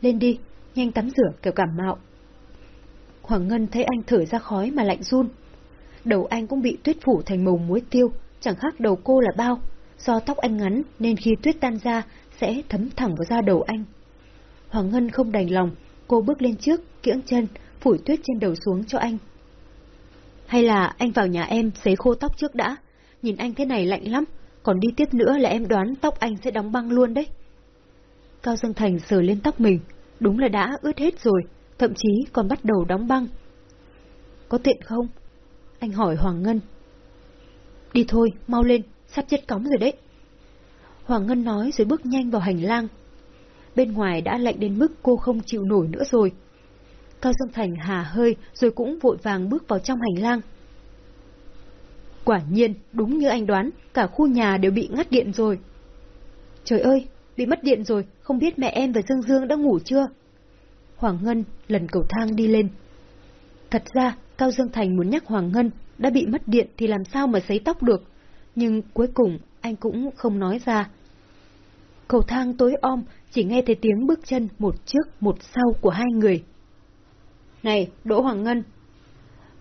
A: Lên đi, nhanh tắm rửa kiểu cảm mạo. Hoàng Ngân thấy anh thở ra khói mà lạnh run. Đầu anh cũng bị tuyết phủ thành màu muối tiêu, chẳng khác đầu cô là bao. Do tóc anh ngắn nên khi tuyết tan ra sẽ thấm thẳng vào da đầu anh. Hoàng Ngân không đành lòng, cô bước lên trước, kiễng chân, phủi tuyết trên đầu xuống cho anh. Hay là anh vào nhà em sấy khô tóc trước đã, nhìn anh thế này lạnh lắm, còn đi tiếp nữa là em đoán tóc anh sẽ đóng băng luôn đấy. Cao Dương Thành sờ lên tóc mình, đúng là đã ướt hết rồi, thậm chí còn bắt đầu đóng băng. Có tiện không? Anh hỏi Hoàng Ngân. Đi thôi, mau lên, sắp chết cóng rồi đấy. Hoàng Ngân nói rồi bước nhanh vào hành lang. Bên ngoài đã lạnh đến mức cô không chịu nổi nữa rồi. Cao Dương Thành hà hơi rồi cũng vội vàng bước vào trong hành lang. Quả nhiên, đúng như anh đoán, cả khu nhà đều bị ngắt điện rồi. Trời ơi, bị mất điện rồi, không biết mẹ em và Dương Dương đã ngủ chưa? Hoàng Ngân lần cầu thang đi lên. Thật ra, Cao Dương Thành muốn nhắc Hoàng Ngân đã bị mất điện thì làm sao mà sấy tóc được, nhưng cuối cùng anh cũng không nói ra. Cầu thang tối om, chỉ nghe thấy tiếng bước chân một trước một sau của hai người. Này, Đỗ Hoàng Ngân,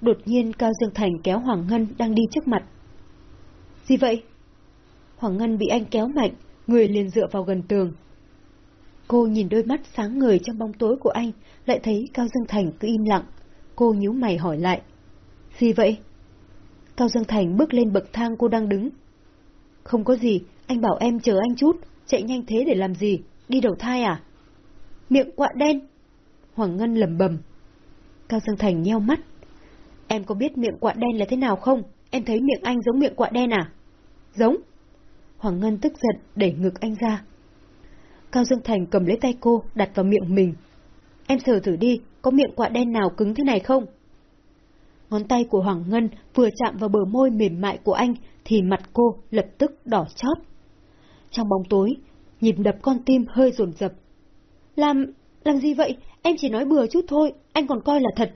A: Đột nhiên Cao Dương Thành kéo Hoàng Ngân đang đi trước mặt. Gì vậy? Hoàng Ngân bị anh kéo mạnh, người liền dựa vào gần tường. Cô nhìn đôi mắt sáng người trong bóng tối của anh, lại thấy Cao Dương Thành cứ im lặng. Cô nhíu mày hỏi lại. Gì vậy? Cao Dương Thành bước lên bậc thang cô đang đứng. Không có gì, anh bảo em chờ anh chút, chạy nhanh thế để làm gì? Đi đầu thai à? Miệng quạ đen! Hoàng Ngân lầm bầm. Cao Dương Thành nheo mắt, Em có biết miệng quạ đen là thế nào không? Em thấy miệng anh giống miệng quạ đen à? Giống. Hoàng Ngân tức giận đẩy ngực anh ra. Cao Dương Thành cầm lấy tay cô, đặt vào miệng mình. Em sờ thử đi, có miệng quạ đen nào cứng thế này không? Ngón tay của Hoàng Ngân vừa chạm vào bờ môi mềm mại của anh thì mặt cô lập tức đỏ chót. Trong bóng tối, nhịp đập con tim hơi rồn rập. Làm... làm gì vậy? Em chỉ nói bừa chút thôi, anh còn coi là thật.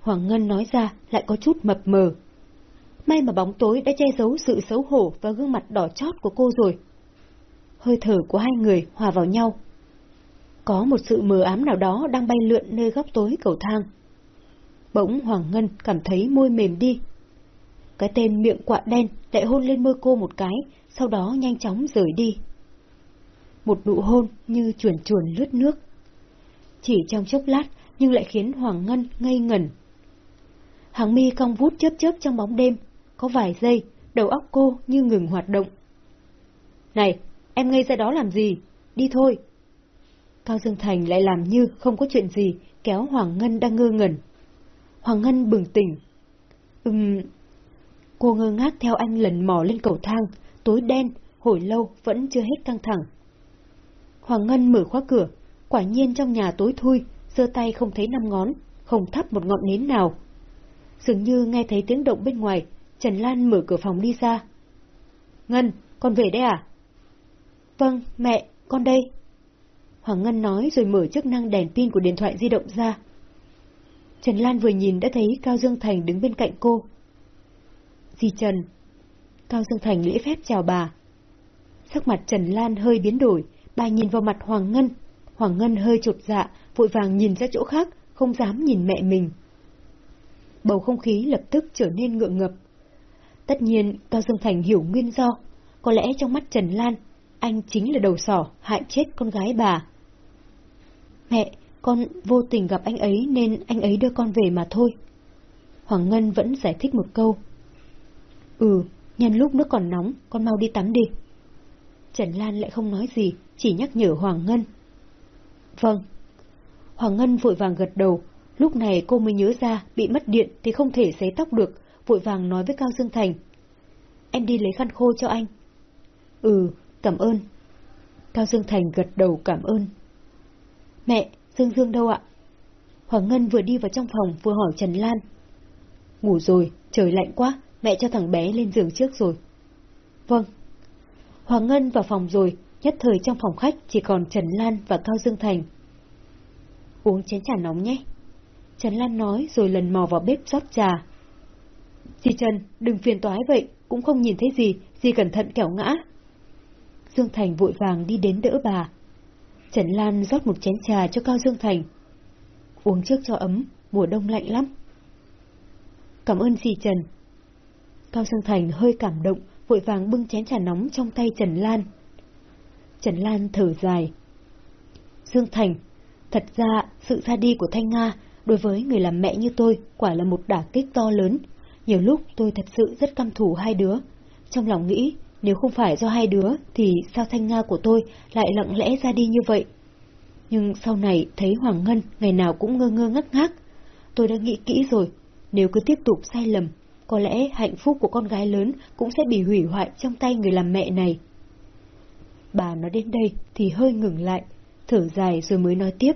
A: Hoàng Ngân nói ra lại có chút mập mờ. May mà bóng tối đã che giấu sự xấu hổ và gương mặt đỏ chót của cô rồi. Hơi thở của hai người hòa vào nhau. Có một sự mờ ám nào đó đang bay lượn nơi góc tối cầu thang. Bỗng Hoàng Ngân cảm thấy môi mềm đi. Cái tên miệng quạ đen lại hôn lên môi cô một cái, sau đó nhanh chóng rời đi. Một nụ hôn như chuồn chuồn lướt nước. Chỉ trong chốc lát nhưng lại khiến Hoàng Ngân ngây ngẩn. Hàng mi cong vút chớp chớp trong bóng đêm, có vài giây, đầu óc cô như ngừng hoạt động. Này, em ngây ra đó làm gì? Đi thôi. Cao Dương Thành lại làm như không có chuyện gì, kéo Hoàng Ngân đang ngơ ngẩn. Hoàng Ngân bừng tỉnh. Ừm... Cô ngơ ngác theo anh lần mò lên cầu thang, tối đen, hồi lâu vẫn chưa hết căng thẳng. Hoàng Ngân mở khóa cửa, quả nhiên trong nhà tối thui, giơ tay không thấy năm ngón, không thắp một ngọn nến nào. Dường như nghe thấy tiếng động bên ngoài, Trần Lan mở cửa phòng đi ra. Ngân, con về đây à? Vâng, mẹ, con đây. Hoàng Ngân nói rồi mở chức năng đèn pin của điện thoại di động ra. Trần Lan vừa nhìn đã thấy Cao Dương Thành đứng bên cạnh cô. Dì Trần. Cao Dương Thành lễ phép chào bà. Sắc mặt Trần Lan hơi biến đổi, bà nhìn vào mặt Hoàng Ngân. Hoàng Ngân hơi chột dạ, vội vàng nhìn ra chỗ khác, không dám nhìn mẹ mình. Bầu không khí lập tức trở nên ngượng ngập. Tất nhiên, Cao Dương Thành hiểu nguyên do. Có lẽ trong mắt Trần Lan, anh chính là đầu sỏ hại chết con gái bà. Mẹ, con vô tình gặp anh ấy nên anh ấy đưa con về mà thôi. Hoàng Ngân vẫn giải thích một câu. Ừ, nhân lúc nước còn nóng, con mau đi tắm đi. Trần Lan lại không nói gì, chỉ nhắc nhở Hoàng Ngân. Vâng. Hoàng Ngân vội vàng gật đầu, lúc này cô mới nhớ ra bị mất điện thì không thể xé tóc được, vội vàng nói với Cao Dương Thành. Em đi lấy khăn khô cho anh. Ừ, cảm ơn. Cao Dương Thành gật đầu cảm ơn. Mẹ, Dương Dương đâu ạ? Hoàng Ngân vừa đi vào trong phòng vừa hỏi Trần Lan. Ngủ rồi, trời lạnh quá, mẹ cho thằng bé lên giường trước rồi. Vâng. Hoàng Ngân vào phòng rồi, nhất thời trong phòng khách chỉ còn Trần Lan và Cao Dương Thành. Uống chén trà nóng nhé. Trần Lan nói rồi lần mò vào bếp rót trà. Dì Trần, đừng phiền toái vậy, cũng không nhìn thấy gì, dì cẩn thận kẻo ngã. Dương Thành vội vàng đi đến đỡ bà. Trần Lan rót một chén trà cho Cao Dương Thành. Uống trước cho ấm, mùa đông lạnh lắm. Cảm ơn dì Trần. Cao Dương Thành hơi cảm động, vội vàng bưng chén trà nóng trong tay Trần Lan. Trần Lan thở dài. Dương Thành, thật ra sự ra đi của Thanh Nga đối với người làm mẹ như tôi quả là một đả kích to lớn. Nhiều lúc tôi thật sự rất căm thù hai đứa. Trong lòng nghĩ, nếu không phải do hai đứa thì sao Thanh Nga của tôi lại lặng lẽ ra đi như vậy? Nhưng sau này thấy Hoàng Ngân ngày nào cũng ngơ ngơ ngắc ngác. Tôi đã nghĩ kỹ rồi, nếu cứ tiếp tục sai lầm, có lẽ hạnh phúc của con gái lớn cũng sẽ bị hủy hoại trong tay người làm mẹ này. Bà nói đến đây thì hơi ngừng lại, thở dài rồi mới nói tiếp.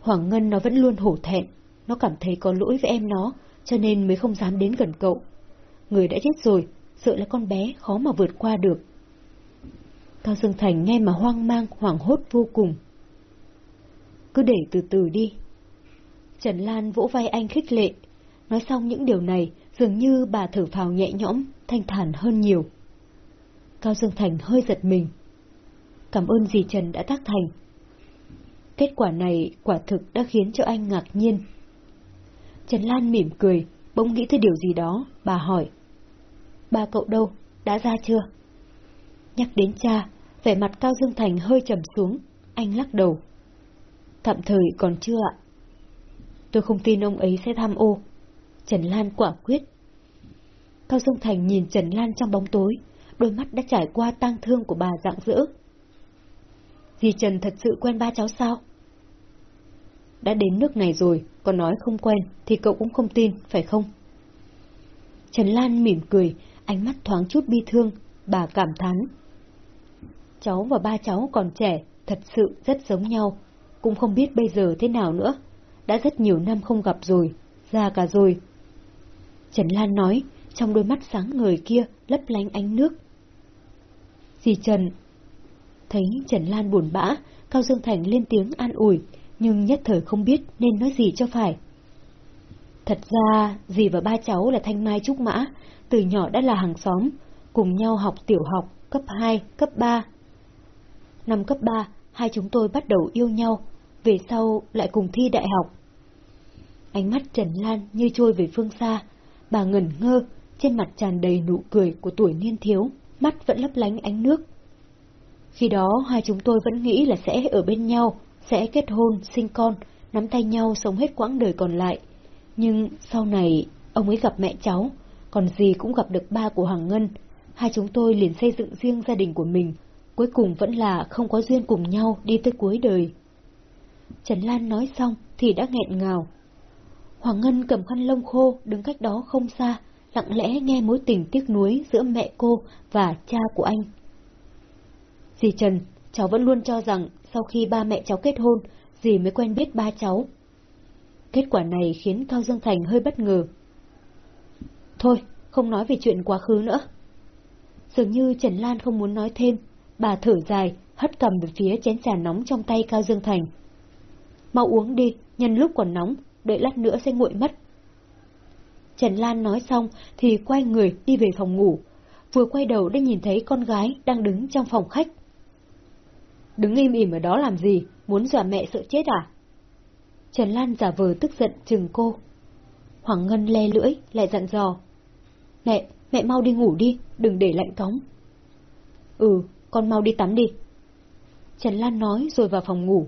A: Hoàng Ngân nó vẫn luôn hổ thẹn, nó cảm thấy có lỗi với em nó, cho nên mới không dám đến gần cậu. Người đã chết rồi, sợ là con bé khó mà vượt qua được. Cao Dương Thành nghe mà hoang mang, hoảng hốt vô cùng. Cứ để từ từ đi. Trần Lan vỗ vai anh khích lệ. Nói xong những điều này, dường như bà thở phào nhẹ nhõm, thanh thản hơn nhiều. Cao Dương Thành hơi giật mình. Cảm ơn dì Trần đã tác thành. Kết quả này quả thực đã khiến cho anh ngạc nhiên. Trần Lan mỉm cười, bỗng nghĩ tới điều gì đó, bà hỏi. Ba cậu đâu, đã ra chưa? Nhắc đến cha, vẻ mặt Cao Dương Thành hơi trầm xuống, anh lắc đầu. Tạm thời còn chưa ạ. Tôi không tin ông ấy sẽ tham ô. Trần Lan quả quyết. Cao Dương Thành nhìn Trần Lan trong bóng tối, đôi mắt đã trải qua tang thương của bà dạng dỡ. Dì Trần thật sự quen ba cháu sao? Đã đến nước này rồi, còn nói không quen thì cậu cũng không tin, phải không? Trần Lan mỉm cười, ánh mắt thoáng chút bi thương, bà cảm thán. Cháu và ba cháu còn trẻ, thật sự rất giống nhau, cũng không biết bây giờ thế nào nữa. Đã rất nhiều năm không gặp rồi, già cả rồi. Trần Lan nói, trong đôi mắt sáng ngời kia lấp lánh ánh nước. Dì Trần, thấy Trần Lan buồn bã, Cao Dương Thành lên tiếng an ủi, nhưng nhất thời không biết nên nói gì cho phải. Thật ra, dì và ba cháu là Thanh Mai Trúc Mã, từ nhỏ đã là hàng xóm, cùng nhau học tiểu học, cấp 2, cấp 3. Năm cấp 3, hai chúng tôi bắt đầu yêu nhau, về sau lại cùng thi đại học. Ánh mắt Trần Lan như trôi về phương xa, bà ngẩn ngơ, trên mặt tràn đầy nụ cười của tuổi niên thiếu, mắt vẫn lấp lánh ánh nước. Khi đó hai chúng tôi vẫn nghĩ là sẽ ở bên nhau, sẽ kết hôn, sinh con, nắm tay nhau sống hết quãng đời còn lại. Nhưng sau này, ông ấy gặp mẹ cháu, còn gì cũng gặp được ba của Hoàng Ngân. Hai chúng tôi liền xây dựng riêng gia đình của mình, cuối cùng vẫn là không có duyên cùng nhau đi tới cuối đời. Trần Lan nói xong thì đã nghẹn ngào. Hoàng Ngân cầm khăn lông khô đứng cách đó không xa, lặng lẽ nghe mối tình tiếc nuối giữa mẹ cô và cha của anh. Dì Trần, cháu vẫn luôn cho rằng sau khi ba mẹ cháu kết hôn, dì mới quen biết ba cháu. Kết quả này khiến Cao Dương Thành hơi bất ngờ. Thôi, không nói về chuyện quá khứ nữa. Dường như Trần Lan không muốn nói thêm, bà thở dài, hất cầm về phía chén trà nóng trong tay Cao Dương Thành. Mau uống đi, nhân lúc còn nóng, đợi lát nữa sẽ nguội mất. Trần Lan nói xong thì quay người đi về phòng ngủ, vừa quay đầu đã nhìn thấy con gái đang đứng trong phòng khách. Đứng im ỉm ở đó làm gì, muốn dọa mẹ sợ chết à? Trần Lan giả vờ tức giận chừng cô. Hoàng Ngân le lưỡi, lại dặn dò. Mẹ, mẹ mau đi ngủ đi, đừng để lạnh cóng. Ừ, con mau đi tắm đi. Trần Lan nói rồi vào phòng ngủ.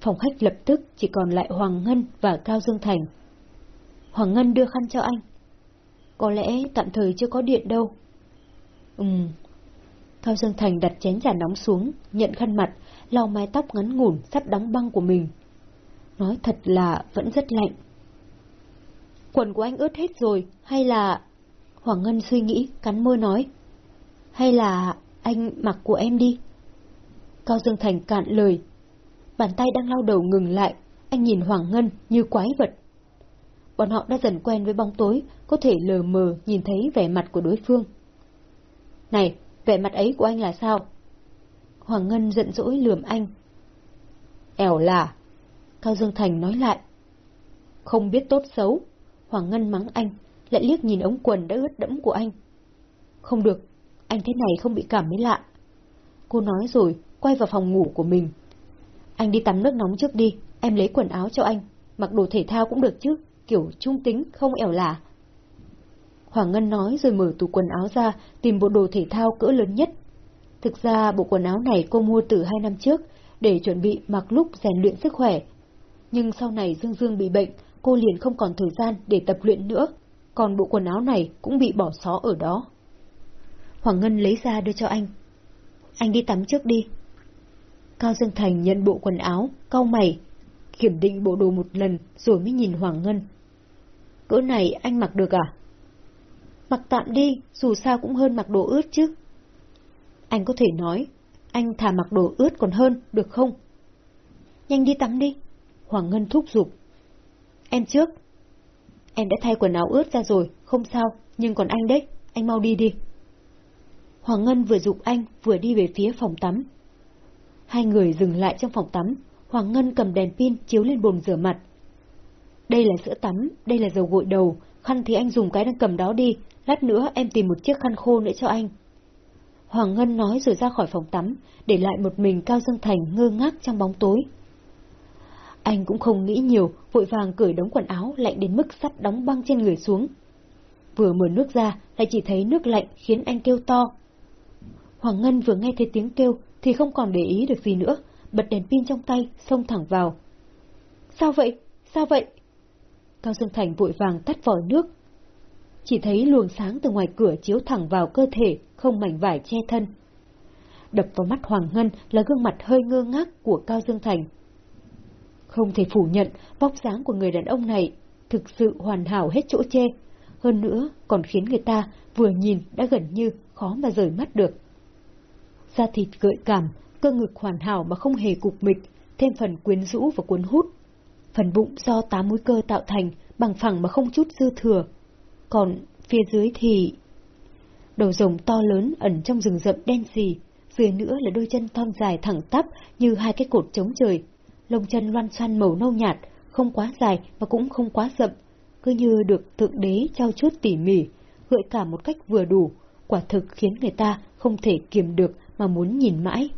A: Phòng khách lập tức chỉ còn lại Hoàng Ngân và Cao Dương Thành. Hoàng Ngân đưa khăn cho anh. Có lẽ tạm thời chưa có điện đâu. Ừm. Cao Dương Thành đặt chén trà nóng xuống, nhận khăn mặt, lau mái tóc ngắn ngủn sắp đóng băng của mình. Nói thật là vẫn rất lạnh. Quần của anh ướt hết rồi, hay là... Hoàng Ngân suy nghĩ, cắn môi nói. Hay là anh mặc của em đi? Cao Dương Thành cạn lời. Bàn tay đang lau đầu ngừng lại, anh nhìn Hoàng Ngân như quái vật. Bọn họ đã dần quen với bóng tối, có thể lờ mờ nhìn thấy vẻ mặt của đối phương. Này, vẻ mặt ấy của anh là sao? Hoàng Ngân giận dỗi lườm anh. Ẻo là, Cao Dương Thành nói lại. Không biết tốt xấu, Hoàng Ngân mắng anh, lại liếc nhìn ống quần đã ướt đẫm của anh. Không được, anh thế này không bị cảm mới lạ. Cô nói rồi, quay vào phòng ngủ của mình. Anh đi tắm nước nóng trước đi, em lấy quần áo cho anh, mặc đồ thể thao cũng được chứ, kiểu trung tính, không ẻo lả. Hoàng Ngân nói rồi mở tủ quần áo ra, tìm bộ đồ thể thao cỡ lớn nhất. Thực ra bộ quần áo này cô mua từ hai năm trước, để chuẩn bị mặc lúc rèn luyện sức khỏe, nhưng sau này Dương Dương bị bệnh, cô liền không còn thời gian để tập luyện nữa, còn bộ quần áo này cũng bị bỏ xó ở đó. Hoàng Ngân lấy ra đưa cho anh. Anh đi tắm trước đi. Cao Dương Thành nhận bộ quần áo, cau mày, kiểm định bộ đồ một lần rồi mới nhìn Hoàng Ngân. Cỡ này anh mặc được à? Mặc tạm đi, dù sao cũng hơn mặc đồ ướt chứ. Anh có thể nói, anh thà mặc đồ ướt còn hơn, được không? Nhanh đi tắm đi. Hoàng Ngân thúc giục. Em trước. Em đã thay quần áo ướt ra rồi, không sao, nhưng còn anh đấy, anh mau đi đi. Hoàng Ngân vừa dục anh, vừa đi về phía phòng tắm. Hai người dừng lại trong phòng tắm, Hoàng Ngân cầm đèn pin chiếu lên bồn rửa mặt. Đây là sữa tắm, đây là dầu gội đầu, khăn thì anh dùng cái đang cầm đó đi, lát nữa em tìm một chiếc khăn khô nữa cho anh. Hoàng Ngân nói rồi ra khỏi phòng tắm, để lại một mình Cao Dương Thành ngơ ngác trong bóng tối. Anh cũng không nghĩ nhiều, vội vàng cởi đống quần áo lạnh đến mức sắp đóng băng trên người xuống. Vừa mở nước ra, lại chỉ thấy nước lạnh khiến anh kêu to. Hoàng Ngân vừa nghe thấy tiếng kêu thì không còn để ý được gì nữa, bật đèn pin trong tay, xông thẳng vào. Sao vậy? Sao vậy? Cao Dương Thành vội vàng tắt vòi nước. Chỉ thấy luồng sáng từ ngoài cửa chiếu thẳng vào cơ thể, không mảnh vải che thân. Đập vào mắt Hoàng Ngân là gương mặt hơi ngơ ngác của Cao Dương Thành. Không thể phủ nhận, vóc dáng của người đàn ông này thực sự hoàn hảo hết chỗ chê. Hơn nữa, còn khiến người ta vừa nhìn đã gần như khó mà rời mắt được. Da thịt gợi cảm, cơ ngực hoàn hảo mà không hề cục mịch, thêm phần quyến rũ và cuốn hút phần bụng do tám mũi cơ tạo thành, bằng phẳng mà không chút dư thừa. Còn phía dưới thì... Đầu rồng to lớn ẩn trong rừng rậm đen xì, dưới nữa là đôi chân thon dài thẳng tắp như hai cái cột chống trời. Lông chân loan xoan màu nâu nhạt, không quá dài và cũng không quá rậm, cứ như được thượng đế trao chuốt tỉ mỉ, gợi cảm một cách vừa đủ, quả thực khiến người ta không thể kiềm được mà muốn nhìn mãi.